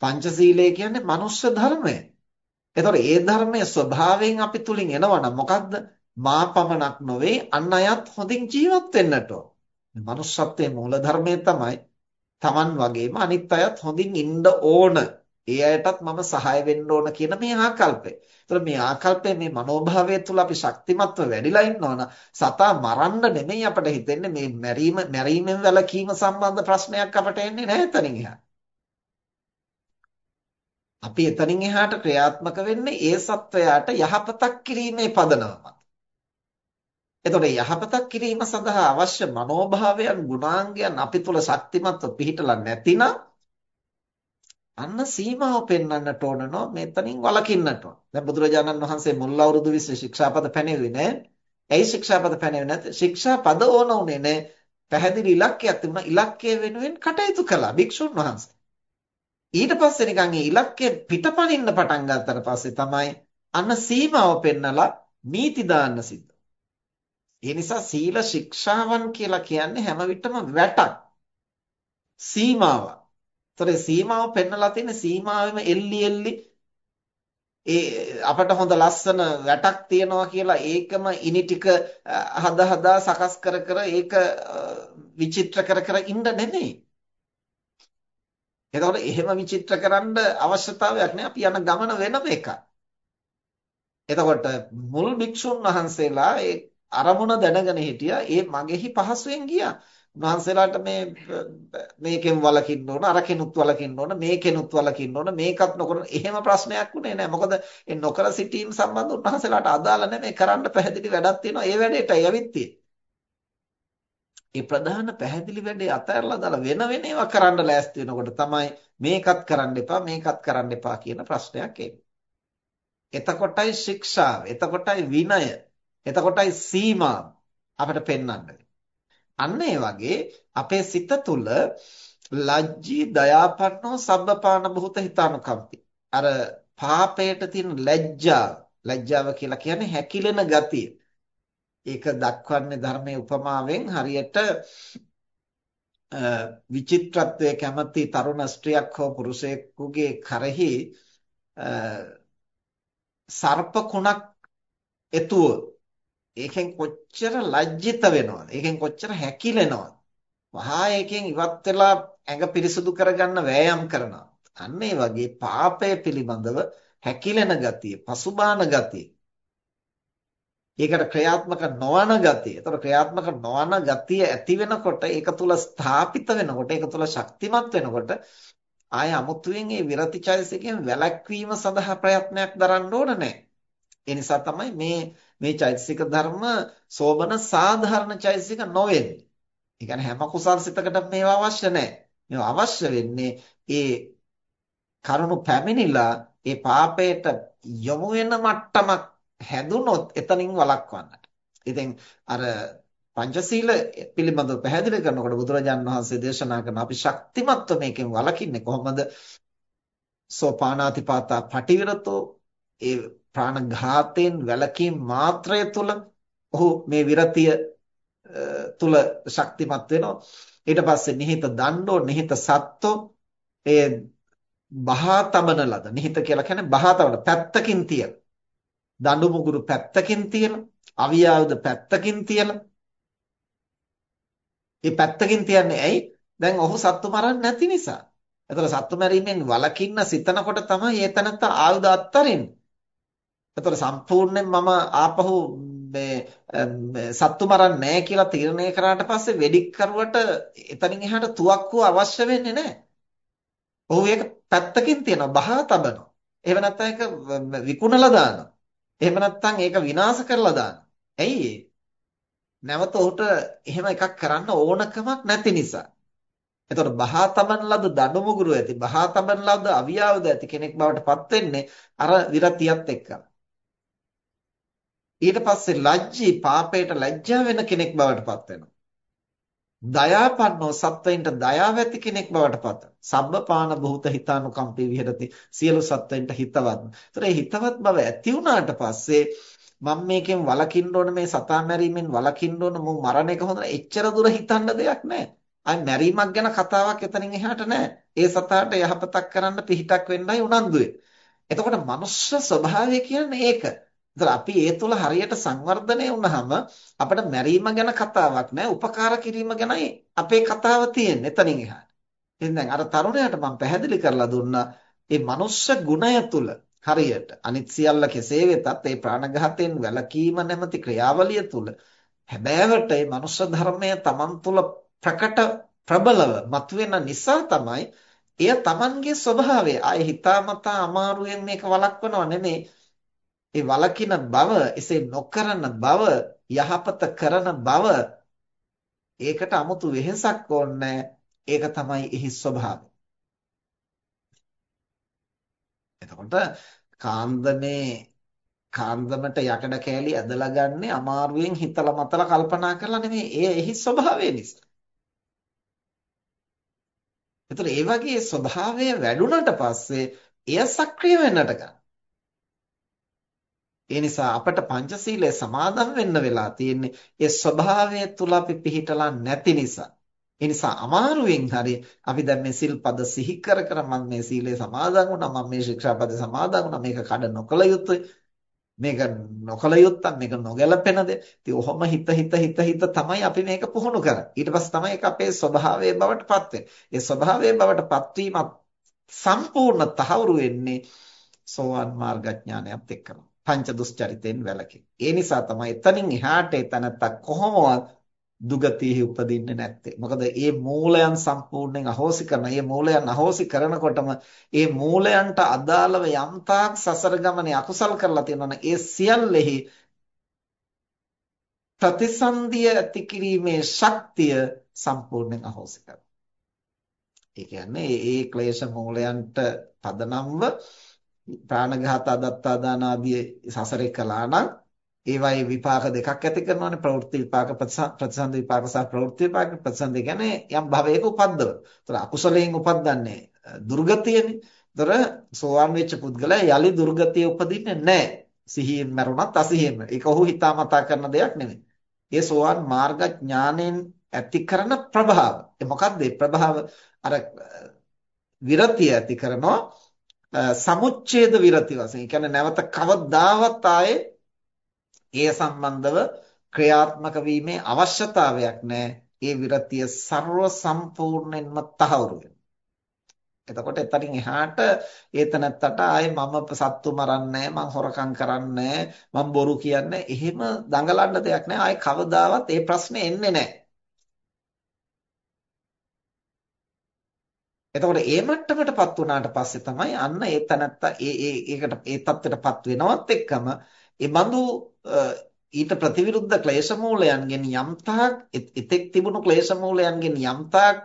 පංචශීලය කියන්නේ මනුෂ්‍ය ධර්මය. එතකොට ඒ ධර්මයේ ස්වභාවයෙන් අපි තුලින් එනවනම් මොකද්ද? මා පමණක් නොවේ අන් අයත් හොඳින් ජීවත් වෙන්නට ඕන. මනුෂ්‍යත්වයේ මූල ධර්මය තමයි Taman වගේම අනිත් අයත් හොඳින් ඉන්න ඕන. ඒ අයටත් මම සහාය වෙන්න ඕන කියන මේ ආකල්පය. ඒතර මේ ආකල්පය මේ මනෝභාවය තුළ අපි ශක්තිමත්ව වැඩිලා ඉන්නවනම් සතා මරන්න නෙමෙයි අපිට හිතෙන්නේ මේ මැරීම මැරීමෙන් වැළකීම සම්බන්ධ ප්‍රශ්නයක් අපට එන්නේ නැහැ එතනින් එහාට. අපි එතනින් එහාට ක්‍රියාත්මක වෙන්නේ ඒ සත්වයාට යහපතක් කිරීමේ පදනම. එතකොට යහපතක් කිරීම සඳහා අවශ්‍ය මනෝභාවයන් ගුණාංගයන් අපි තුල ශක්තිමත්ව පිහිටලා නැතිනම් අන්න සීමාව පෙන්වන්නට ඕන නෝ මෙතනින් වළකින්නට ඕන. දැන් බුදුරජාණන් වහන්සේ මුල් අවුරුදු 20 ශික්ෂාපද පැනෙන්නේ නැහැ. ඇයි ශික්ෂාපද පැනෙන්නේ නැත්නම් ශික්ෂාපද ඕන උනේ නැහැ. පැහැදිලි ඉලක්කයක් තිබුණා. ඉලක්කය වෙනුවෙන් කටයුතු කළා භික්ෂුන් වහන්සේ. ඊට පස්සේ නිකන් ඒ ඉලක්කය පිටපනින්න පටන් ගත්තට පස්සේ තමයි අන්න සීමාව පෙන්නලා නීති දාන්න සිද්ධ. ඒ නිසා සීල ශික්ෂාවන් කියලා කියන්නේ හැම විටම වැටක්. සීමාවක්. ඒතර සීමාව පෙන්නලා තියෙන සීමාවෙම එල්ලි එල්ලි ඒ අපට හොඳ ලස්සන වැටක් තියනවා කියලා ඒකම ඉනි ටික හදා හදා සකස් කර කර ඒක විචිත්‍ර කර කර ඉන්න නෙමෙයි. එතකොට එහෙම විචිත්‍ර කරන්න අවශ්‍යතාවයක් නෑ අපි යන ගමන වෙනම එකක්. එතකොට මුල් භික්ෂුන් වහන්සේලා ඒ අරමුණ දැනගෙන හිටියා ඒ මගෙහි පහසුවෙන් ගියා. උන්වහන්සේලාට මේ මේකෙන් වලකින්න ඕන අරකිනුත් වලකින්න ඕන මේකෙනුත් වලකින්න ඕන මේකත් නොකරන එහෙම ප්‍රශ්නයක් උනේ නැහැ. මොකද ඒ නොකර සිටීම සම්බන්ධ උන්වහන්සේලාට අදාළ නැහැ මේ කරන්න පැහැදිලි වැඩක් තියෙනවා. ඒ වැඩේටයි ඇවිත් තියෙන්නේ. ඒ ප්‍රධාන පැහැදිලි වැඩේ අතහැරලා දාලා වෙන වෙන ඒවා කරන්න ලෑස්ති වෙනකොට තමයි මේකත් කරන්න එපා මේකත් කරන්න එපා කියන ප්‍රශ්නයක් එන්නේ. එතකොටයි ශික්ෂාව, එතකොටයි විනය, එතකොටයි සීමා අපිට පෙන්වන්නේ. අන්න ඒ වගේ අපේ සිත තුළ ලජ්ජී දයාපන්නෝ සබ්බපාන භූත හිතානුකම්පි. අර පාපයට තියෙන ලැජ්ජාව, ලැජ්ජාව කියලා කියන්නේ හැකිලෙන ගතිය. ඒක දක්වන්නේ ධර්මයේ උපමාවෙන් හරියට විචිත්‍රත්වයේ කැමති තරුණ ස්ත්‍රියක් හෝ පුරුෂයෙකුගේ කරෙහි සර්ප කුණක් එතුව ඒකෙන් කොච්චර ලැජ්ජිත වෙනවද? ඒකෙන් කොච්චර හැකිලෙනවද? වහා ඒකෙන් ඉවත් වෙලා ඇඟ පිරිසුදු කරගන්න වෑයම් කරනවා. අන්න ඒ වගේ පාපය පිළිබඳව හැකිලෙන ගතිය, පසුබාන ගතිය. ඒකට ක්‍රියාත්මක නොවන ගතිය. ඒතර ක්‍රියාත්මක නොවන ගතිය ඇති වෙනකොට ඒක තුල ස්ථාපිත වෙනකොට ඒක තුල ශක්තිමත් වෙනකොට ආය අමුතුවෙන් මේ විරතිචෛසිකයෙන් වැළැක්වීම සඳහා ප්‍රයත්නයක් දරන්න ඕන නැහැ. ඒ නිසා තමයි මේ මේ චෛතසික ධර්ම සෝබන සාධාරණ චෛතසික නොවෙන්නේ. ඒ කියන්නේ හැම කුසල් සිතකටම මේවා අවශ්‍ය නැහැ. මේවා අවශ්‍ය වෙන්නේ ඒ කරුණු පැමිණිලා ඒ පාපයට යොමු වෙන මට්ටමක් හැදුනොත් එතනින් වළක්වන්නට. ඉතින් අර පංචශීල පිළිබඳව පැහැදිලි කරනකොට බුදුරජාන් වහන්සේ දේශනා කරන අපි ශක්තිමත්ව මේකෙන් වළකින්නේ කොහොමද? සෝපානාතිපාතා පටිවිරතෝ ඒ ප්‍රාණඝාතයෙන් වැළකීම් මාත්‍රය තුල ඔහු මේ විරතිය තුල ශක්තිමත් වෙනවා. ඊට පස්සේ නිහිත දණ්ඩෝ නිහිත සත්තෝ ඒ බහා තබන ලද. නිහිත කියලා කියන්නේ බහා තබන පැත්තකින් තියන දඬු මුගුරු පැත්තකින් තියන අවියාවුද පැත්තකින් තියන ඒ පැත්තකින් තියන්නේ ඇයි? දැන් ඔහු සත්තු මරන්නේ නැති නිසා. එතකොට සත්තු මැරීමෙන් වළකින්න සිතනකොට තමයි ඒ තනත්ත ආයුධ අත්තරින්නේ. එතකොට සම්පූර්ණයෙන් මම ආපහු මේ සත්තු මරන්නේ නැහැ කියලා තීරණය කරාට පස්සේ වෙඩික්කරුවට එතනින් එහාට තුවක්කුව අවශ්‍ය වෙන්නේ නැහැ. ඔහු ඒක පැත්තකින් තියනවා බහා තබනවා. එහෙම නැත්නම් ඒක විකුණලා දානවා. එහෙම නැත්නම් ඒක විනාශ කරලා දානවා. ඇයි නැවත ඔහුට එහෙම එකක් කරන්න ඕනකමක් නැති නිසා. එතකොට බහා තබන ලද දඬු මුගුරු ඇති බහා තබන ලද අවියාවද ඇති කෙනෙක් බවට පත් වෙන්නේ අර විරතියත් එක්කම. ඊට පස්සේ ලැජ්ජී පාපයට ලැජ්ජා වෙන කෙනෙක් බවට පත් වෙනවා. දයාපන්නෝ සත්වයින්ට දයාව ඇති කෙනෙක් බවට පත් සබ්බපාන භූත හිතානුකම්පී විහෙරති සියලු සත්වයින්ට හිතවත්. ඒතර ඒ හිතවත් බව ඇති වුණාට පස්සේ මම මේකෙන් වළකින්න ඕන මේ සතා මැරීමෙන් වළකින්න ඕන මම මරණ එක හොඳ එච්චර දුර හිතන්න දෙයක් නැහැ. අය මැරීමක් ගැන කතාවක් එතනින් එහාට නැහැ. ඒ සතාට යහපතක් කරන්න පිහිටක් වෙන්නයි උනන්දුවේ. එතකොට මනුෂ්‍ය ස්වභාවය කියන්නේ ඒක. ඒතර අපි ඒ තුල හරියට සංවර්ධනය වුණාම අපිට මැරීම ගැන කතාවක් නැහැ. උපකාර කිරීම ගැනයි අපේ කතාව තියෙන්නේ එතනින් එහාට. ඉතින් දැන් අර තරුණයාට මම පැහැදිලි කරලා දුන්නා මේ මනුෂ්‍ය ගුණය තුල හරියට අනිත් සියල්ල කෙසේ වෙතත් ඒ ප්‍රාණඝාතයෙන් වැළකීම නැමැති ක්‍රියාවලිය තුල හැබෑවට මේ මනුෂ්‍ය ධර්මය Taman තුල ප්‍රකට ප්‍රබලව මතුවෙන නිසා තමයි එය Tamanගේ ස්වභාවය. ආයේ හිතාමතා අමාරුවෙන් මේක වළක්වනව නෙමෙයි. ඒ වළකින බව, එසේ නොකරන බව, යහපත කරන බව ඒකට 아무තු වෙහෙසක් ඕනේ ඒක තමයි එහි ස්වභාවය. එතකොට කාන්දමේ කාන්දමට යකඩ කෑලි ඇදලා ගන්නේ අමාරුවෙන් හිතලා මතලා කල්පනා කරලා නෙමෙයි. ඒ එහි ස්වභාවය නිසා. ඒතර ඒ වගේ ස්වභාවය වැඩුණට පස්සේ එය සක්‍රිය වෙන්නට ගන්න. ඒ නිසා අපට පංචශීලයේ සමාදන් වෙන්න වෙලා තියෙන්නේ ඒ ස්වභාවය තුල අපි පිළිහිටලා නැති නිසා. ඒ නිසා අමාරුවෙන් හරි අපි දැන් මේ සිල්පද සිහි කර කර මම මේ සීලය සමාදන් වුණා මම මේ ශික්ෂාපද සමාදන් වුණා මේක කඩ නොකළ යුතුයි මේක නොකළ යුත්තක් මේක නොගැලපෙන දේ. ඉතින් ඔහොම හිත හිත හිත හිත තමයි අපි මේක පුහුණු කරන්නේ. ඊට පස්සේ තමයි ඒක අපේ ස්වභාවයේ බවට පත් වෙන්නේ. ඒ ස්වභාවයේ බවට පත්වීමත් සම්පූර්ණ තහවුරු වෙන්නේ සෝවාන් මාර්ගඥානයත් එක්කම. පංච දුස්චරිතෙන් වැළකී. ඒ නිසා තමයි එතනින් එහාට එතනත්ත කොහොමවත් දුගතියෙහි උපදින්නේ නැත්තේ. මොකද මේ මූලයන් සම්පූර්ණයෙන් අහෝසි කරන. මේ මූලයන් අහෝසි කරනකොටම මේ මූලයන්ට අදාළව යම්තාක් සසර ගමනේ අකුසල් කරලා තියෙනවා ඒ සියල්ලෙහි ප්‍රතිසන්දිය ඇති කිරීමේ ශක්තිය සම්පූර්ණයෙන් අහෝසි කරනවා. ඒ කියන්නේ ඒ ක්ලේශ මූලයන්ට පදනම්ව ප්‍රාණඝාත අදත්තා දාන ආදී සසරේ කළා නම් ඒවායේ විපාක දෙකක් ඇති කරනවානේ ප්‍රවෘත්ති විපාක ප්‍රතිසන්ද විපාක සහ ප්‍රවෘත්ති විපාක ප්‍රතිසන්ද කියන්නේ යම් භවයක උපද්දව. ඒතර අකුසලයෙන් උපද්දන්නේ දුර්ගතියනේ. ඒතර සෝවාන් වෙච්ච පුද්ගලයා යලි දුර්ගතිය උපදින්නේ නැහැ. සිහියෙන් මරුණත් අසිහියෙන්. ඒක ඔහු හිතාමතා කරන දෙයක් නෙමෙයි. ඒ සෝවාන් මාර්ග ඥාණයෙන් ඇති කරන ප්‍රභාව. ඒ මොකක්ද ඒ ප්‍රභාව? අර විරතිය ඇති කරනවා සමුච්ඡේද විරති වශයෙන්. ඒ කියන්නේ නැවත කවදාවත් ආයේ ඒ සම්බන්ධව ක්‍රියාත්මක වීමේ අවශ්‍යතාවයක් නැහැ. ඒ විරතිය ਸਰව සම්පූර්ණයෙන්ම තහවුරු එතකොට එතනින් එහාට ඒතනත්තට ආයේ මම සත්තු මරන්නේ මම හොරකම් කරන්නේ මම බොරු කියන්නේ එහෙම දඟලන්න දෙයක් නැහැ ආයේ කවදාවත් ඒ ප්‍රශ්නේ එන්නේ නැහැ එතකොට ඒ මට්ටමටපත් වුණාට පස්සේ තමයි අන්න ඒ තනත්තා ඒ ඒ ඒකට ඒ தත්ත්වයටපත් වෙනවත් එක්කම ඒ බඳු ඊට ප්‍රතිවිරුද්ධ ක්ලේශ මූලයන්ගෙන් යම්තාක් එතෙක් තිබුණු ක්ලේශ මූලයන්ගෙන් යම්තාක්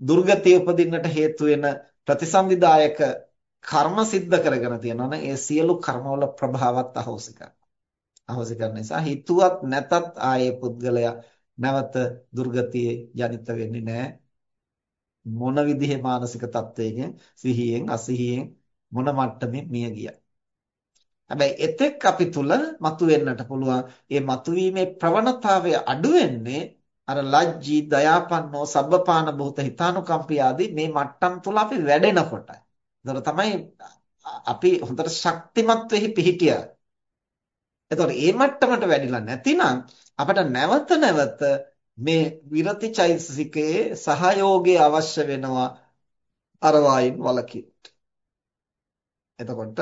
දුර්ගතිය උපදින්නට හේතු වෙන ප්‍රතිසන්දිදායක කර්ම સિદ્ધ කරගෙන තියෙනවනේ ඒ සියලු කර්මවල ප්‍රභාවත් අහෝසි අහෝසි කරන නිසා හිතුවත් නැතත් ආයේ පුද්ගලයා නැවත දුර්ගතියේ ජනිත වෙන්නේ නැහැ. මොන විදිහේ මානසික තත්වයකින් සිහියෙන් අසිහියෙන් මොන මට්ටමින් මිය ගියා. හැබැයි එතෙක් අපි තුල මතුවෙන්නට පුළුවන් මේ මතුවීමේ ප්‍රවණතාවය අඩු වෙන්නේ අර ලජ්ජී දයාපන්නෝ සබ්බපාන භූත හිතානුකම්පී ආදී මේ මට්ටම් තුල අපි වැඩෙනකොටයි. ඒතර තමයි අපි හොඳට ශක්තිමත් වෙහි පිහිටියා. එතකොට මේ මට්ටමට වැඩිලා නැතිනම් අපිට නැවත නැවත මේ විරති චෛතසිකයේ සහයෝගය අවශ්‍ය වෙනවා අර වයින් වලකින්. එතකොට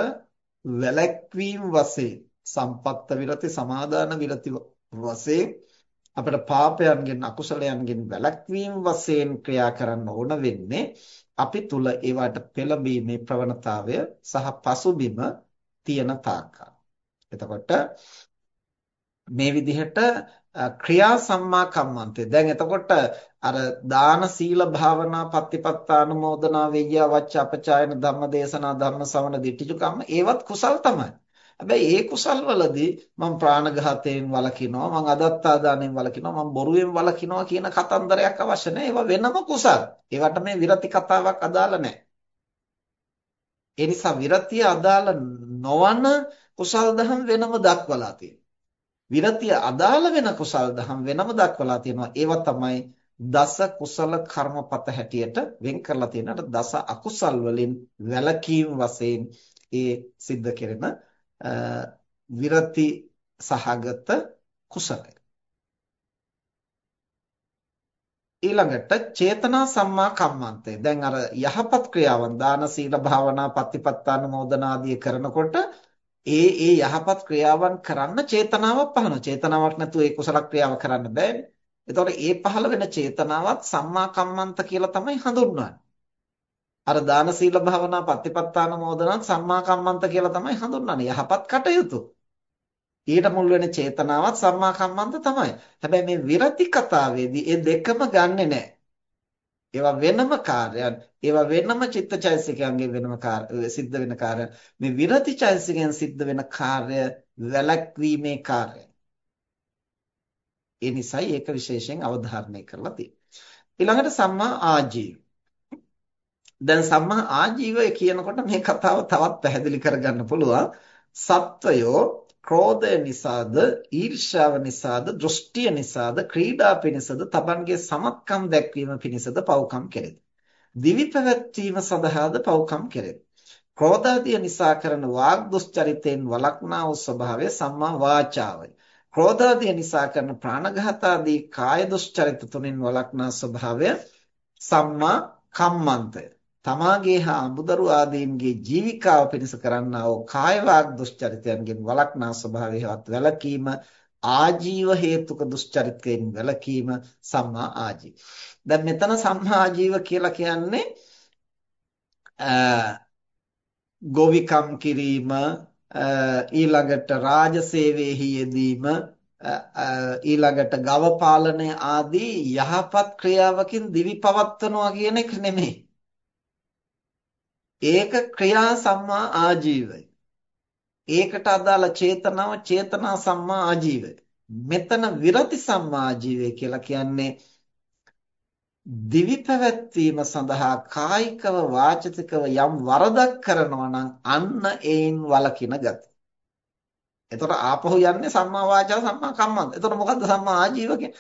වැලැක්වීම වශයෙන් සම්පත්ත විරති සමාදාන විරති වශයෙන් අපිට පාපයන්ගෙන් අකුසලයන්ගෙන් වැළැක්වීම වශයෙන් ක්‍රියා කරන්න ඕන වෙන්නේ අපි තුල ඒවට පෙළඹීමේ ප්‍රවණතාවය සහ පසුබිම තියෙන තාක්කල්. එතකොට මේ විදිහට ක්‍රියා සම්මා කම්මන්තේ. දැන් එතකොට අර දාන සීල භාවනා පත්තිපත්තානුමෝදනා වෙය්‍යා වච්ච අපචායන ධම්ම දේශනා ධම්ම ශ්‍රවණ දිටිජු කම්ම ඒවත් කුසල් තමයි. හැබැයි ඒ කුසල් වලදී මම ප්‍රාණඝාතයෙන් වළකිනවා මම අදත්තාදානයෙන් වළකිනවා මම බොරුවෙන් වළකිනවා කියන කතන්දරයක් අවශ්‍ය නැහැ. ඒවා වෙනම කුසල්. ඒවට මේ විරති කතාවක් අදාළ නැහැ. ඒ නිසා විරතිය අදාළ නොවන කුසල් දහම් වෙනම දක්වලා තියෙනවා. විරතිය අදාළ වෙන කුසල් දහම් වෙනම දක්වලා තියෙනවා. ඒවා තමයි දස කුසල කර්මපත හැටියට වෙන් කරලා තියෙනට දස අකුසල් වලින් වැළකීම් වශයෙන් ඒ සිද්ධ කෙරෙන විරති සහගත කුසලය. ඊළඟට චේතනා සම්මා කම්මන්තය. දැන් අර යහපත් ක්‍රියාවන් දාන සීල භාවනා පත්තිපත්තාන මොදන ආදී කරනකොට ඒ ඒ යහපත් ක්‍රියාවන් කරන්න චේතනාවක් පහළනවා. චේතනාවක් නැතුව ඒ කුසල ක්‍රියාව කරන්න බෑනේ. එතකොට ඒ පහළ වෙන චේතනාවත් සම්මා කම්මන්ත කියලා තමයි හඳුන්වන්නේ. අර දාන සීල භාවනා පත්තිපත්තාන මොදනත් සම්මා කම්මන්ත කියලා තමයි හඳුන්වන්නේ. යහපත් කටයුතු. ඊට මුල් වෙන චේතනාවත් සම්මා කම්මන්ත තමයි. හැබැයි මේ විරති කතාවේදී ඒ දෙකම ගන්නෙ නැහැ. ඒවා වෙනම කාර්යයන් ඒවා වෙනම චිත්තචෛසිකයන්ගෙන් වෙනම සිද්ධ වෙන කාර්ය. මේ විරති චෛසිකයන් සිද්ධ වෙන කාර්ය වැළැක්වීමේ කාර්යය. ඒ නිසායි ඒක විශේෂයෙන් අවධාරණය කරලා තියෙන්නේ. ඊළඟට සම්මා ආජීව. දැන් සම්මා ආජීවය කියනකොට මේ කතාව තවත් පැහැදිලි කරගන්න පුළුවන්. සත්වයෝ ක්‍රෝධය නිසාද ඊර්ෂ්‍යාව නිසාද දෘෂ්ටිය නිසාද ක්‍රීඩා පිණිසද Tamanගේ සමත්කම් දැක්වීම පිණිසද පව්කම් කෙරෙද දිවි පැවැත්වීම සඳහාද පව්කම් කෙරෙද ක්‍රෝධාදිය නිසා කරන වාග් දුස්චරිතෙන් වළක්නා වූ ස්වභාවය සම්මා වාචාවයි ක්‍රෝධාදිය නිසා කරන ප්‍රාණඝාතාදී කාය දුස්චරිත තුනෙන් වළක්නා ස්වභාවය සම්මා කම්මන්තය තමාගේ හා අඹදරු ආදීන්ගේ ජීවිකාව පිණිස කරන්නා වූ කාය වාග් දුස්චරිතයන්ගෙන් වළක්නා ස්වභාවයවත් වැළකීම ආජීව හේතුක දුස්චරිතයෙන් වැළකීම සම්මා ආජීව. දැන් මෙතන සම්මා ආජීව කියලා කියන්නේ ගෝවිකම් කිරීම ඊළඟට රාජසේවයේහි යෙදීම ඊළඟට ගව පාලනය ආදී යහපත් ක්‍රියාවකින් දිවි පවත්වනවා කියන එක නෙමෙයි. ඒක ක්‍රියා සම්මා ආජීවය. ඒකට අදාළ චේතනාව චේතනා සම්මා ආජීවය. මෙතන විරති සම්මා ආජීවය කියලා කියන්නේ දිවි පැවැත්වීම සඳහා කායිකව වාචිකව යම් වරදක් කරනවා නම් අන්න ඒන් වළකින ගති. එතකොට ආපහු යන්නේ සම්මා වාචා සම්මා කම්මන්ත. එතකොට මොකද්ද සම්මා ආජීව කියන්නේ?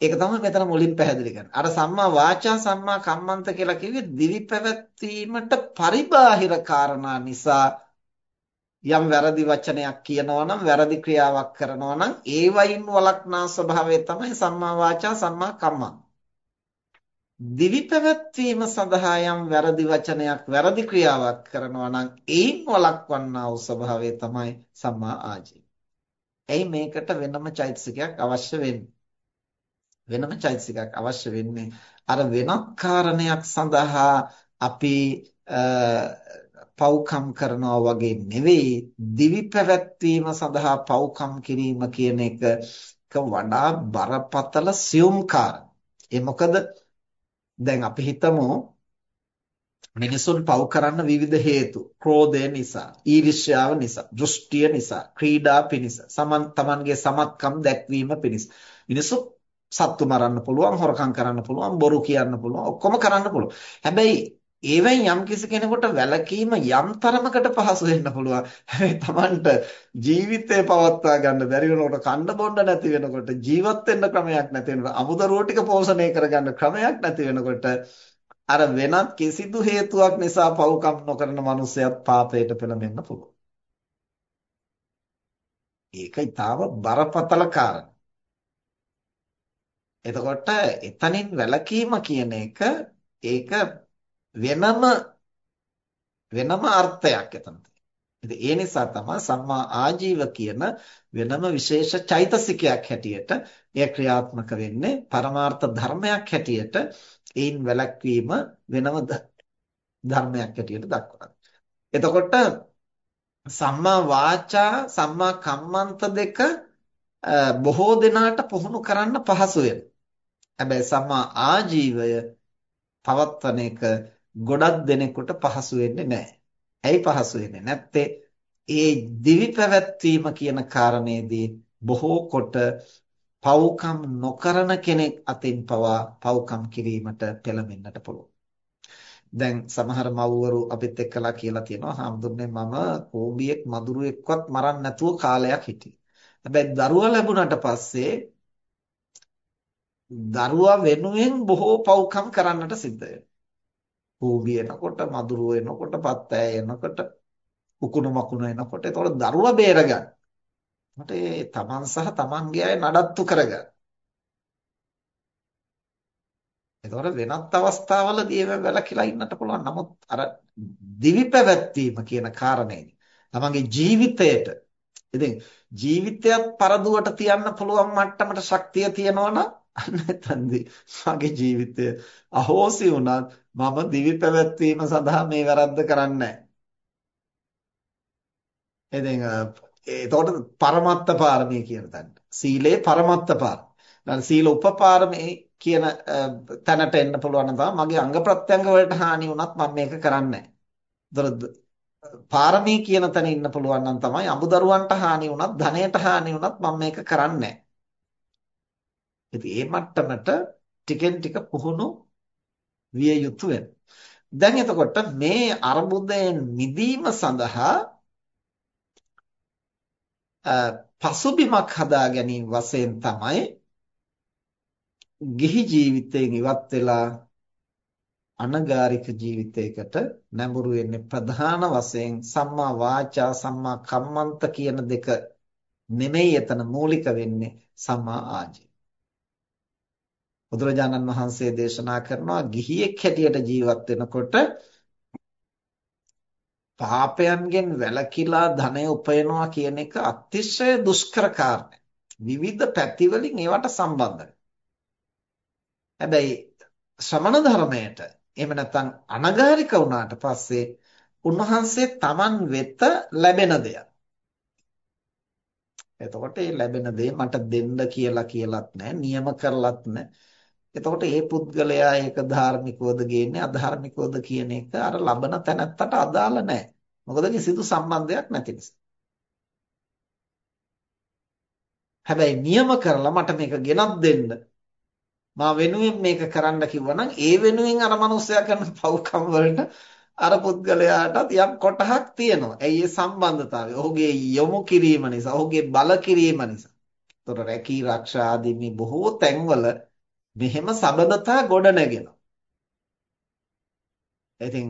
ඒක තමයි මෙතන මුලින් පැහැදිලි කරන්නේ. අර සම්මා වාචා සම්මා කම්මන්ත කියලා කිව්වේ දිවි පැවැත්වීමට පරිබාහිර කාරණා නිසා යම් වැරදි වචනයක් කියනවා නම් වැරදි ක්‍රියාවක් කරනවා නම් ඒ වයින් වළක්නා ස්වභාවය තමයි සම්මා වාචා සම්මා කම්මන්ත. දිවි පැවැත්වීම සඳහා යම් වැරදි වචනයක් වැරදි ක්‍රියාවක් කරනවා නම් ඒන් වළක්වන්නා වූ ස්වභාවය තමයි සම්මා ආජීව. එයි මේකට වෙනම චෛතසිකයක් අවශ්‍ය වෙන්නේ. වෙනම චෛතසිකයක් අවශ්‍ය වෙන්නේ. අර වෙනත් කාරණයක් සඳහා අපි පව්කම් කරනවා වගේ නෙවෙයි දිවි පැවැත්වීම සඳහා පව්කම් කිරීම කියන එක වඩා බරපතල සියුම් කාරණා. ඒ මොකද? දැන් අපි හිතමු මිනිසුන් පව් කරන්න විවිධ හේතු. ක්‍රෝධය නිසා ඊර්ෂ්‍යාව නිසා දෘෂ්ටිය නිසා ක්‍රීඩා පිණිස සමන් තමන්ගේ සමත්කම් දැක්වීම පිණිස. මිනිසු සත්තු මරන්න පුළුවන් හොරකම් කරන්න පුළුවන් බොරු කියන්න පුළුවන් ඔක්කොම කරන්න පුළුවන්. හැබැයි ඒවෙන් යම් කිසි කෙනෙකුට වැළකීම යම් තරමකට පහසු වෙන්න පුළුවන්. හැබැයි Tamanට ජීවිතේ පවත්වා ගන්න බැරි වෙනකොට කන්න බොන්න නැති වෙනකොට ජීවත් වෙන්න ක්‍රමයක් නැති වෙනකොට අමුදරුවෝ ටික පෝෂණය කරගන්න ක්‍රමයක් නැති වෙනකොට අර වෙනත් කිසිදු හේතුවක් නිසා පව්කම් නොකරන මිනිසයාත් පාපයට පෙළඹෙන්න පුළුවන්. ඒක ඊටාව බරපතල කාරණා. එතකොට එතනින් වැළකීම කියන එක ඒක වෙනම වෙනම අර්ථයක් එතන ඉතින් ඒ නිසා තමයි සම්මා ආජීව කියන වෙනම විශේෂ චෛතසිකයක් හැටියට එය ක්‍රියාත්මක වෙන්නේ පරමාර්ථ ධර්මයක් හැටියට ඒන් වැළැක්වීම වෙනම ධර්මයක් හැටියට දක්වනවා. එතකොට සම්මා වාචා සම්මා කම්මන්ත දෙක බොහෝ දෙනාට පුහුණු කරන්න පහසු වෙනවා. හැබැයි සම්මා ආජීවය පවත්වන එක ගොඩක් දෙනෙකුට පහසු වෙන්නේ නැහැ. ඇයි පහසු වෙන්නේ නැත්තේ? ඒ දිවි පැවැත්වීම කියන කාරණේදී බොහෝ කොට පව්කම් නොකරන කෙනෙක් අතින් පවා පව්කම් කිරීමට පෙළඹෙන්නට පුළුවන්. දැන් සමහර මව්වරු අපිත් එක්කලා කියලා තියෙනවා හාමුදුරනේ මම කෝඹියෙක් මදුරුවෙක්වත් මරන්න නැතුව කාලයක් හිටියේ. හැබැයි දරුවා ලැබුණට පස්සේ දරුවා වෙනුවෙන් බොහෝ පව්කම් කරන්නට සිද්ධ වෙනවා. කෝඹිය එනකොට මදුරුව එනකොට පත්තෑ එනකොට උකුණු මකුණු එනකොට ඒතකොට දරුවා බේරගන්න. මට ඒ තමන් සහ තමන්ගේ අය නඩත්තු කරගන්න. එතකොට වෙනත් අවස්ථාවලදී ඒව වැළකීලා ඉන්නට පුළුවන්. නමුත් අර දිවි පැවැත්වීම කියන කාරණේනේ. තමන්ගේ ජීවිතයට ඉතින් ජීවිතයත් පරදුවට තියන්න පුළුවන් මට්ටමට ශක්තිය තියනවා නම් අන්න එතනදී මගේ ජීවිතය අහෝසි වුණත් මම දිවි පැවැත්වීම සඳහා මේ වැරද්ද කරන්නේ ඉතින් එතකොට පරමත්ත පාරමී කියන තැනට සීලේ පරමත්ත පාරමී. දැන් සීල උපපාරමී කියන තැනට එන්න පුළුවන් නම් මගේ අංග ප්‍රත්‍යංග වලට හානි වුණත් මම මේක කරන්නේ නැහැ. පාරමී කියන තැන ඉන්න පුළුවන් නම් තමයි අමුදරුවන්ට හානි වුණත් ධනයට හානි වුණත් මම මේක කරන්නේ නැහැ. මේ මට්ටමට ටිකෙන් ටික පුහුණු විය යුතු දැන් එතකොට මේ අර්බුදයෙන් මිදීම සඳහා පසුබිමක් හදා ගැනීම වශයෙන් තමයි ගිහි ජීවිතයෙන් ඉවත් වෙලා අනගාരിക ජීවිතයකට නැඹුරු වෙන්නේ ප්‍රධාන වශයෙන් සම්මා වාචා සම්මා කම්මන්ත කියන දෙක නෙමෙයි එතන මූලික වෙන්නේ සම්මා ආජීව. බුදුරජාණන් වහන්සේ දේශනා කරනවා ගිහියෙක් හැටියට ජීවත් වෙනකොට පාපයන්ගෙන් වැළකීලා ධනය උපයනවා කියන එක අතිශය දුෂ්කර කාර්යයක්. විවිධ පැතිවලින් ඒවට සම්බන්ධයි. හැබැයි ශ්‍රමණ ධර්මයට එහෙම නැත්නම් අනගාരിക වුණාට පස්සේ උන්වහන්සේ Taman වෙත ලැබෙන දෙයක්. එතකොට මේ ලැබෙන දේ මට දෙන්න කියලා කියලත් නැහැ, නියම කරලත් නැහැ. එතකොට මේ පුද්ගලයා ඒක ධාර්මිකවද ගේන්නේ අධාර්මිකවද කියන එක අර ලබන තැනත්තට අදාළ නැහැ. මොකද කිසිදු සම්බන්ධයක් නැති නිසා. හැබැයි නියම කරලා මට මේක ගෙනත් දෙන්න මා වෙනුවෙන් මේක කරන්න කිව්වනම් ඒ වෙනුවෙන් අර මනුස්සයා කරන පව්කම් වලට අර පුද්ගලයාටත් යම් කොටහක් තියෙනවා. ඇයි ඒ සම්බන්ධතාවය? ඔහුගේ යොමු කිරීම නිසා, ඔහුගේ බල කිරීම නිසා. ඒතර රැකී ආරක්ෂා ආදී මේ බොහෝ තැන්වල මෙහෙම සබඳතා ගොඩ නැගෙනවා. ඉතින්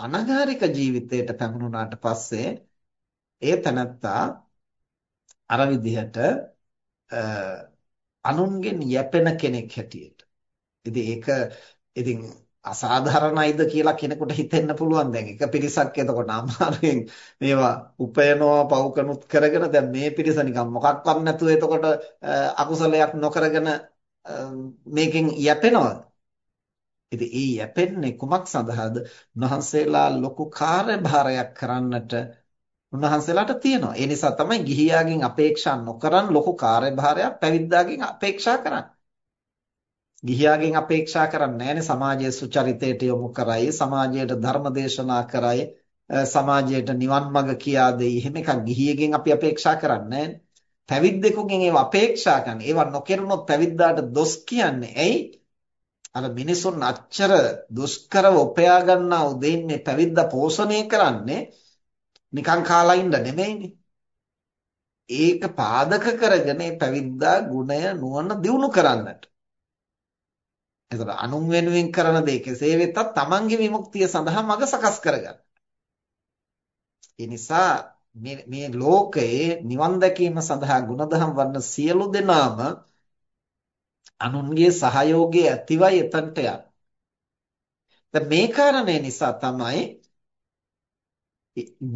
අනගාരിക ජීවිතයට පැමුණුනාට පස්සේ ඒ තනත්තා අර විදිහට අනුන්ගෙන් යැපෙන කෙනෙක් හැටියට. ඉතින් ඒක ඉතින් අසාධාරණයිද කියලා කෙනෙකුට හිතෙන්න පුළුවන් දැන් එක පිරිසක් එතකොට අමාරුවෙන් මේවා උපයනවා පව්කනුත් කරගෙන දැන් මේ පිරිස නිකන් මොකක්වත් නැතුව එතකොට අකුසලයක් නොකරගෙන මේකෙන් යැපෙනවද ඉතින් ඒ යැපෙන්නේ කුමක් සඳහාද උන්වහන්සේලා ලොකු කාර්යභාරයක් කරන්නට උන්වහන්සේලාට තියෙනවා. ඒ නිසා තමයි ගිහියාගෙන් අපේක්ෂා නොකරන ලොකු කාර්යභාරයක් පැවිද්දාගෙන් අපේක්ෂා කරන්නේ. ගිහියාගෙන් අපේක්ෂා කරන්නේ නැහැනේ සමාජයේ සුචරිතයට යොමු කරයි, සමාජයට ධර්ම දේශනා කරයි, සමාජයට නිවන් මඟ කියා දෙයි. එහෙම එකක් ගිහියගෙන් අපි අපේක්ෂා කරන්නේ පැවිද්දෙකුගෙන් ඒව අපේක්ෂා කරන්නේ. ඒව නොකරුණොත් පැවිද්දාට දොස් කියන්නේ. ඇයි? අර මිනිසුන් අච්චර දුෂ්කරව උපයා ගන්නා උදෙන් මේ පැවිද්දා පෝෂණය කරන්නේ නිකං කාලා ඉන්න නෙමෙයිනේ. ඒක පාදක කරගෙන මේ පැවිද්දා ගුණය නුවණ දියුණු කරන්නට. එතකොට අනුන් වෙනුවෙන් කරන දේ කෙසේ වෙතත් තමන්ගේ විමුක්තිය සඳහා මඟ සකස් කරගන්න. ඒ නිසා මේ මේ ලෝකයේ නිවන් දැකීම සඳහා ගුණධම් වන්න සියලු දෙනාම අනුන්ගේ සහයෝගය ඇතිවයි එතනට යන්නේ. දැන් මේ කාරණේ නිසා තමයි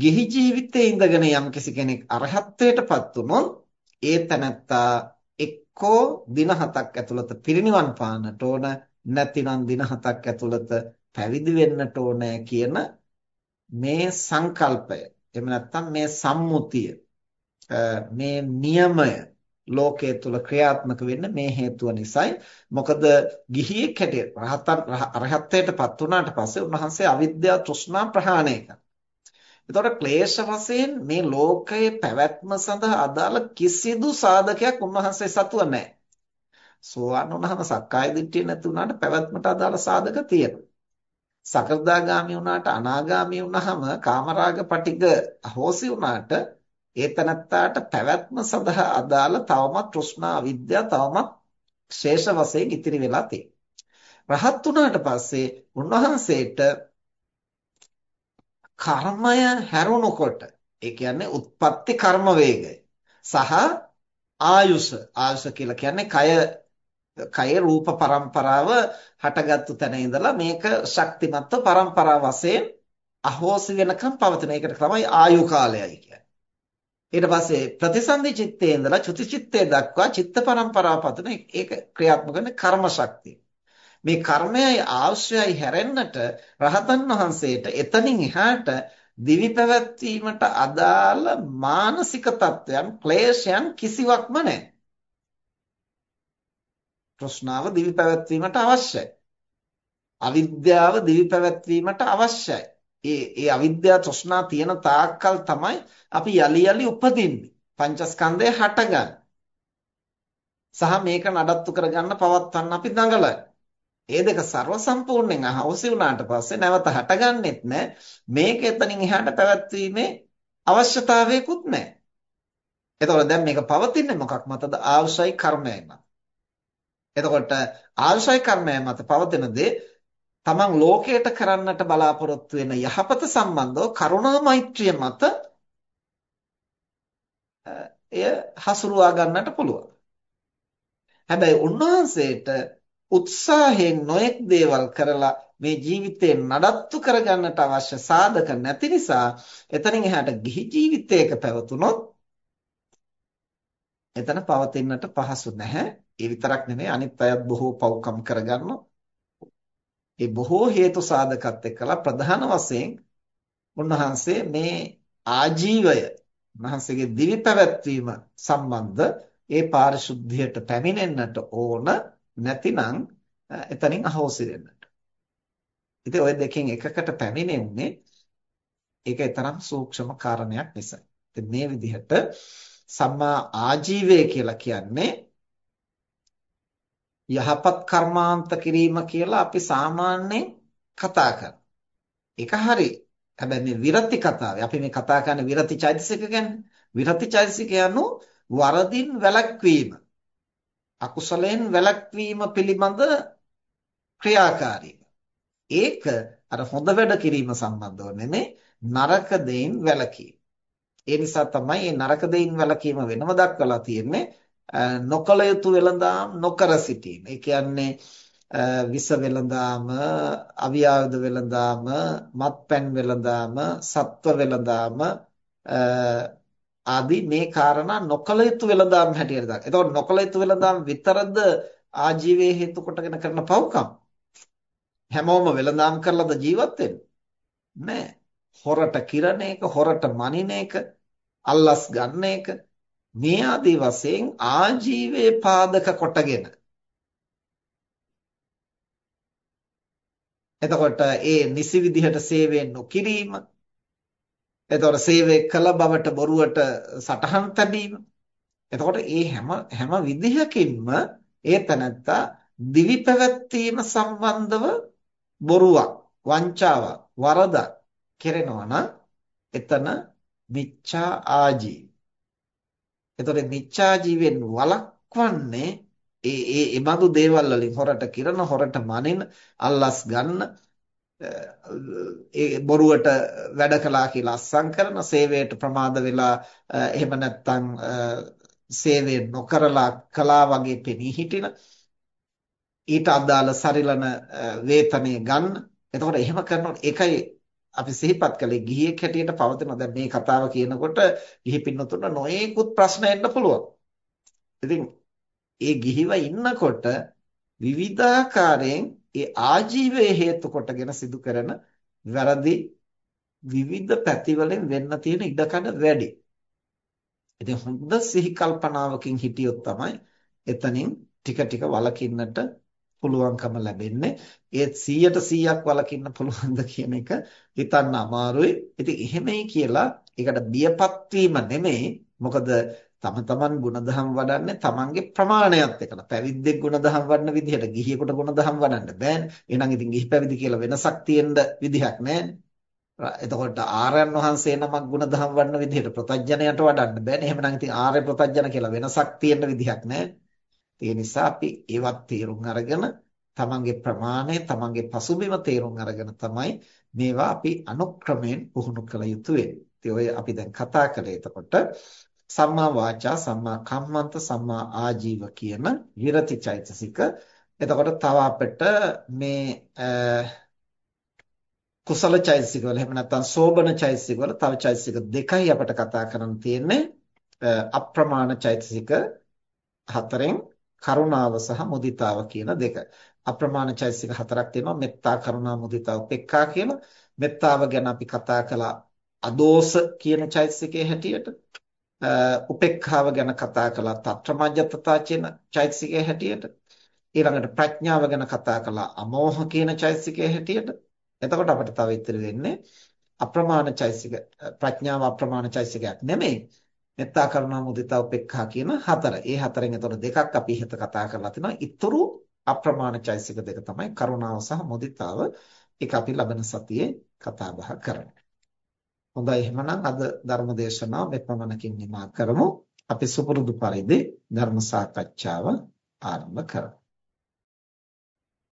ගිහි ජීවිතයේ ඉඳගෙන යම් කෙනෙක් අරහත්ත්වයටපත් වුණොත් ඒ තැනත්තා එක්කෝ දින හතක් ඇතුළත පිරිනිවන් පාන්නට ඕන නැතිනම් දින හතක් ඇතුළත පැවිදි වෙන්නට ඕන කියන මේ සංකල්පය එහෙම නැත්නම් මේ සම්මුතිය මේ නියමය ලෝකයේ තුල ක්‍රියාත්මක වෙන්න මේ හේතුව නිසායි. මොකද ගිහියෙක් හැටියට රහතන් අරහත්ත්වයටපත් වුණාට පස්සේ උන්වහන්සේ අවිද්‍යාව තෘෂ්ණා ප්‍රහාණය කළා. එතකොට ක්ලේශ වශයෙන් මේ ලෝකයේ පැවැත්ම සඳහා අදාළ කිසිදු සාධකයක් උන්වහන්සේ සතුව නැහැ. සෝවාන් වුණාම සක්කාය දිට්ඨිය නැති වුණාට පැවැත්මට අදාළ සාධක තියෙනවා. සකෘදාගාමි වුණාට අනාගාමි වුණාම කාමරාග පටිග අහෝසි වුණාට ඒ තනත්තාට පැවැත්ම සඳහා අදාළ තවමත් තෘෂ්ණා විද්‍යාව තවමත් ශේෂ වශයෙන් ඉතිරි වෙලා තියෙනවා. රහත් වුණාට පස්සේ උන්වහන්සේට කර්මය හැරුණකොට ඒ කියන්නේ උත්පත්ති කර්ම වේගය සහ ආයුෂ ආයුෂ කියලා කියන්නේ කය කයේ රූප પરම්පරාව හටගත්තු තැන ඉඳලා මේක ශක්තිමත්ව પરම්පරා වශයෙන් අහෝසි වෙනකම් පවතින. ඒකට තමයි ආයු කාලයයි කියන්නේ. ඊට පස්සේ ප්‍රතිසන්දි චිත්තේ ඉඳලා චුති චිත්තේ දක්වා චිත්ත પરම්පරාව පතන ඒක ක්‍රියාත්මක වෙන කර්ම ශක්තිය. මේ කර්මයයි ආශ්‍රයයි හැරෙන්නට රහතන් වහන්සේට එතනින් එහාට දිවි පැවැත්වීමට අදාළ මානසික තත්වයන් ක්ලේශයන් කිසිවක්ම නැහැ. තෘෂ්ණාව දිවි පැවැත්වීමට අවශ්‍යයි. අවිද්‍යාව දිවි පැවැත්වීමට අවශ්‍යයි. ඒ ඒ අවිද්‍යාව තෘෂ්ණා තියෙන තාක්කල් තමයි අපි යලි යලි උපදින්නේ. පංචස්කන්ධය හටගන්න. සහ මේක නඩත්තු කරගන්න පවත්වන්න අපි දඟලයි. ඒ දෙක ਸਰව සම්පූර්ණයෙන් අහවසි වුණාට පස්සේ නැවත හටගන්නෙත් නැහැ. මේක එතනින් එහාට පැවැත්වීමේ අවශ්‍යතාවයකුත් නැහැ. එතකොට දැන් මේක පවතින්නේ මොකක් මතද? ආවශ්‍යයි කර්මයයි මත. එතකොට ආශය කර්මය මත පවතින දේ තමන් ලෝකයට කරන්නට බලාපොරොත්තු වෙන යහපත සම්බන්ධව කරුණා මෛත්‍රිය මත එය හසුරුවා ගන්නට පුළුවන්. හැබැයි උන්වහන්සේට උත්සාහයෙන් නොයෙක් දේවල් කරලා මේ ජීවිතේ නඩත්තු කරගන්නට අවශ්‍ය සාධක නැති නිසා එතනින් එහාට ගිහි ජීවිතයක පැවතුනොත් එතන පවතින්නට පහසු නැහැ. ඒ විතරක් නෙමෙයි අනිත් අයත් බොහෝ පව්කම් කරගන්නවා. ඒ බොහෝ හේතු සාධකත් එක්කලා ප්‍රධාන වශයෙන් උන්වහන්සේ මේ ආජීවය උන්වහන්සේගේ දිවි පැවැත්වීම සම්බන්ධ ඒ පාරිශුද්ධියට පැමිණෙන්නට ඕන නැතිනම් එතනින් අහෝසි වෙන්නට. ඉතින් ওই දෙකෙන් එකකට පැමිණෙන්නේ ඒක තරම් සූක්ෂම කාරණයක් නිසා. ඉතින් මේ විදිහට සම්මා ආජීවය කියලා කියන්නේ යහපත් කර්මාන්ත කිරීම කියලා අපි සාමාන්‍යයෙන් කතා කරනවා. ඒක හරි. හැබැයි මේ විරති කතාවේ අපි මේ කතා කරන විරති චෛතසික ගැන විරති චෛතසික යනු වරදින් වැළැක්වීම. අකුසලයෙන් වැළැක්වීම පිළිබඳ ක්‍රියාකාරීව. ඒක අර හොඳ වැඩ කිරීම සම්බන්ධව නෙමෙයි නරක දෙයින් වැළකීම. ඒ නිසා තමයි මේ නරක දෙයින් වැළකීම වෙනම දක්වලා තියෙන්නේ නොකල යුතු වෙළඳාම් නොකර සිටීම. ඒ කියන්නේ විස වෙළඳාම, අවියාවද වෙළඳාම, මත්පැන් වෙළඳාම, සත්ව වෙළඳාම ආදී මේ කාරණා නොකල යුතු වෙළඳාම් හැටියට දාන. එතකොට නොකල යුතු වෙළඳාම් විතරද ආජීවයේ හේතු කොටගෙන කරන පව්කම්? හැමෝම වෙළඳාම් කරලාද ජීවත් වෙන්නේ? නෑ. හොරට කිරණ එක, හොරට මනින එක, අල්ලස් ගන්න එක මේ ආදී වශයෙන් ආජීවයේ පාදක කොටගෙන එතකොට ඒ නිසි විදිහට සේවය නොකිරීම එතකොට සේවය කළ බවට බොරුවට සටහන් තැබීම එතකොට මේ හැම හැම විදිහකින්ම ඒ තනත්තා දිවි පැවැත්වීම සම්බන්ධව බොරුවක් වංචාවක් වරදක් කෙරෙනවා නම් එතන මිච්ඡා ආජීව. එතකොට මිච්ඡා ජීවෙන් වළක්වන්නේ ඒ ඒ ඒ බඳු දේවල් වලින් හොරට කිරන හොරට මනින අල්ලස් ගන්න ඒ බොරුවට වැඩ කළා කියලා අස්සම් කරන සේවයට ප්‍රමාද වෙලා එහෙම නැත්නම් සේවය නොකරලා කලා වගේ පෙනී හිටින ඊට අදාළ සරිලන වේතනය ගන්න. එතකොට එහෙම කරනකොට ඒකයි අපි සිහිපත් කළේ ගිහියෙක් හැටියට පවතින දැන් මේ කතාව කියනකොට ගිහි පින්නතුන්ට නොයෙකුත් ප්‍රශ්න එන්න පුළුවන්. ඉතින් ඒ ගිහිව ඉන්නකොට විවිධාකාරයෙන් ඒ ආජීවයේ හේතු කොටගෙන සිදු කරන වැරදි විවිධ පැතිවලින් වෙන්න තියෙන ඉඩකඩ වැඩි. ඉතින් හොඳ සිහි කල්පනාවකින් හිටියොත් තමයි එතනින් ටික ටික වළකින්නට පුළුවන්කම ලැබෙන්නේ ඒත් 100ට 100ක් වළකින්න පුළුවන්ද කියන එක හිතන්න අමාරුයි. ඉතින් එහෙමයි කියලා ඒකට බියපත් වීම නෙමෙයි. මොකද තම තමන් ಗುಣධම් වඩන්නේ තමන්ගේ ප්‍රමාණයත් එක්කලා. පැවිද්දෙක් ಗುಣධම් වඩන විදිහට ගිහියෙකුට ಗುಣධම් වඩන්න බෑනේ. එහෙනම් ඉතින් ගිහි පැවිදි කියලා වෙනසක් තියෙන්න විදිහක් නෑනේ. එතකොට ආර්යයන් වහන්සේ නමක් ಗುಣධම් වඩන විදිහට ප්‍රතඥයට වඩන්න බෑනේ. එහෙමනම් ඉතින් ආර්ය ප්‍රතඥ කියලා වෙනසක් තියෙන්න විදිහක් නෑනේ. ඒ නිසා අපි ඒවත් තේරුම් අරගෙන තමන්ගේ ප්‍රමාණය තමන්ගේ පසුබිම තේරුම් අරගෙන තමයි මේවා අපි අනුක්‍රමයෙන් පුහුණු කළ යුතු වෙන්නේ. ඔය අපි දැන් කතා කළේ එතකොට සම්මා වාචා සම්මා කම්මන්ත සම්මා ආජීව කියන විරති චෛතසික. එතකොට තව අපිට මේ කුසල චෛතසික වල එහෙම නැත්නම් සෝබන චෛතසික වල තව චෛතසික දෙකයි අපිට කතා කරන්න තියෙන්නේ. අප්‍රමාණ චෛතසික හතරෙන් කරුණාව සහ මුදිතාව කියන දෙක. අප්‍රමාණ චෛතසික හතරක් තියෙනවා මෙත්තා කරුණා මුදිතා උපේක්ඛා කියලා. මෙත්තාව ගැන අපි කතා කළා අදෝස කියන චෛතසිකයේ හැටියට. උපේක්ඛාව ගැන කතා කළා తත්‍රමජ්ජතතා කියන චෛතසිකයේ හැටියට. ඊළඟට ප්‍රඥාව ගැන කතා කළා අමෝහ කියන චෛතසිකයේ හැටියට. එතකොට අපිට තව ඉතිරි වෙන්නේ අප්‍රමාණ චෛතසික ප්‍රඥාව අප්‍රමාණ චෛතසිකයක් නෙමෙයි. මෙත්තා කරුණා මුදිතා උපේක්ඛා කියන හතර. ඒ හතරෙන් එතකොට දෙකක් අපි ඉහත කතා කරලා තිනවා. ඊතුරු අප්‍රමාණ චෛතසික දෙක තමයි කරුණාව සහ මුදිතාව. ඒක අපි ලබන සතියේ කතා බහ කරමු. හොඳයි එහෙනම් අද ධර්ම දේශනාව මෙපමණකින් නිමා කරමු. අපි සුපුරුදු පරිදි ධර්ම සාකච්ඡාව ආරම්භ කරමු.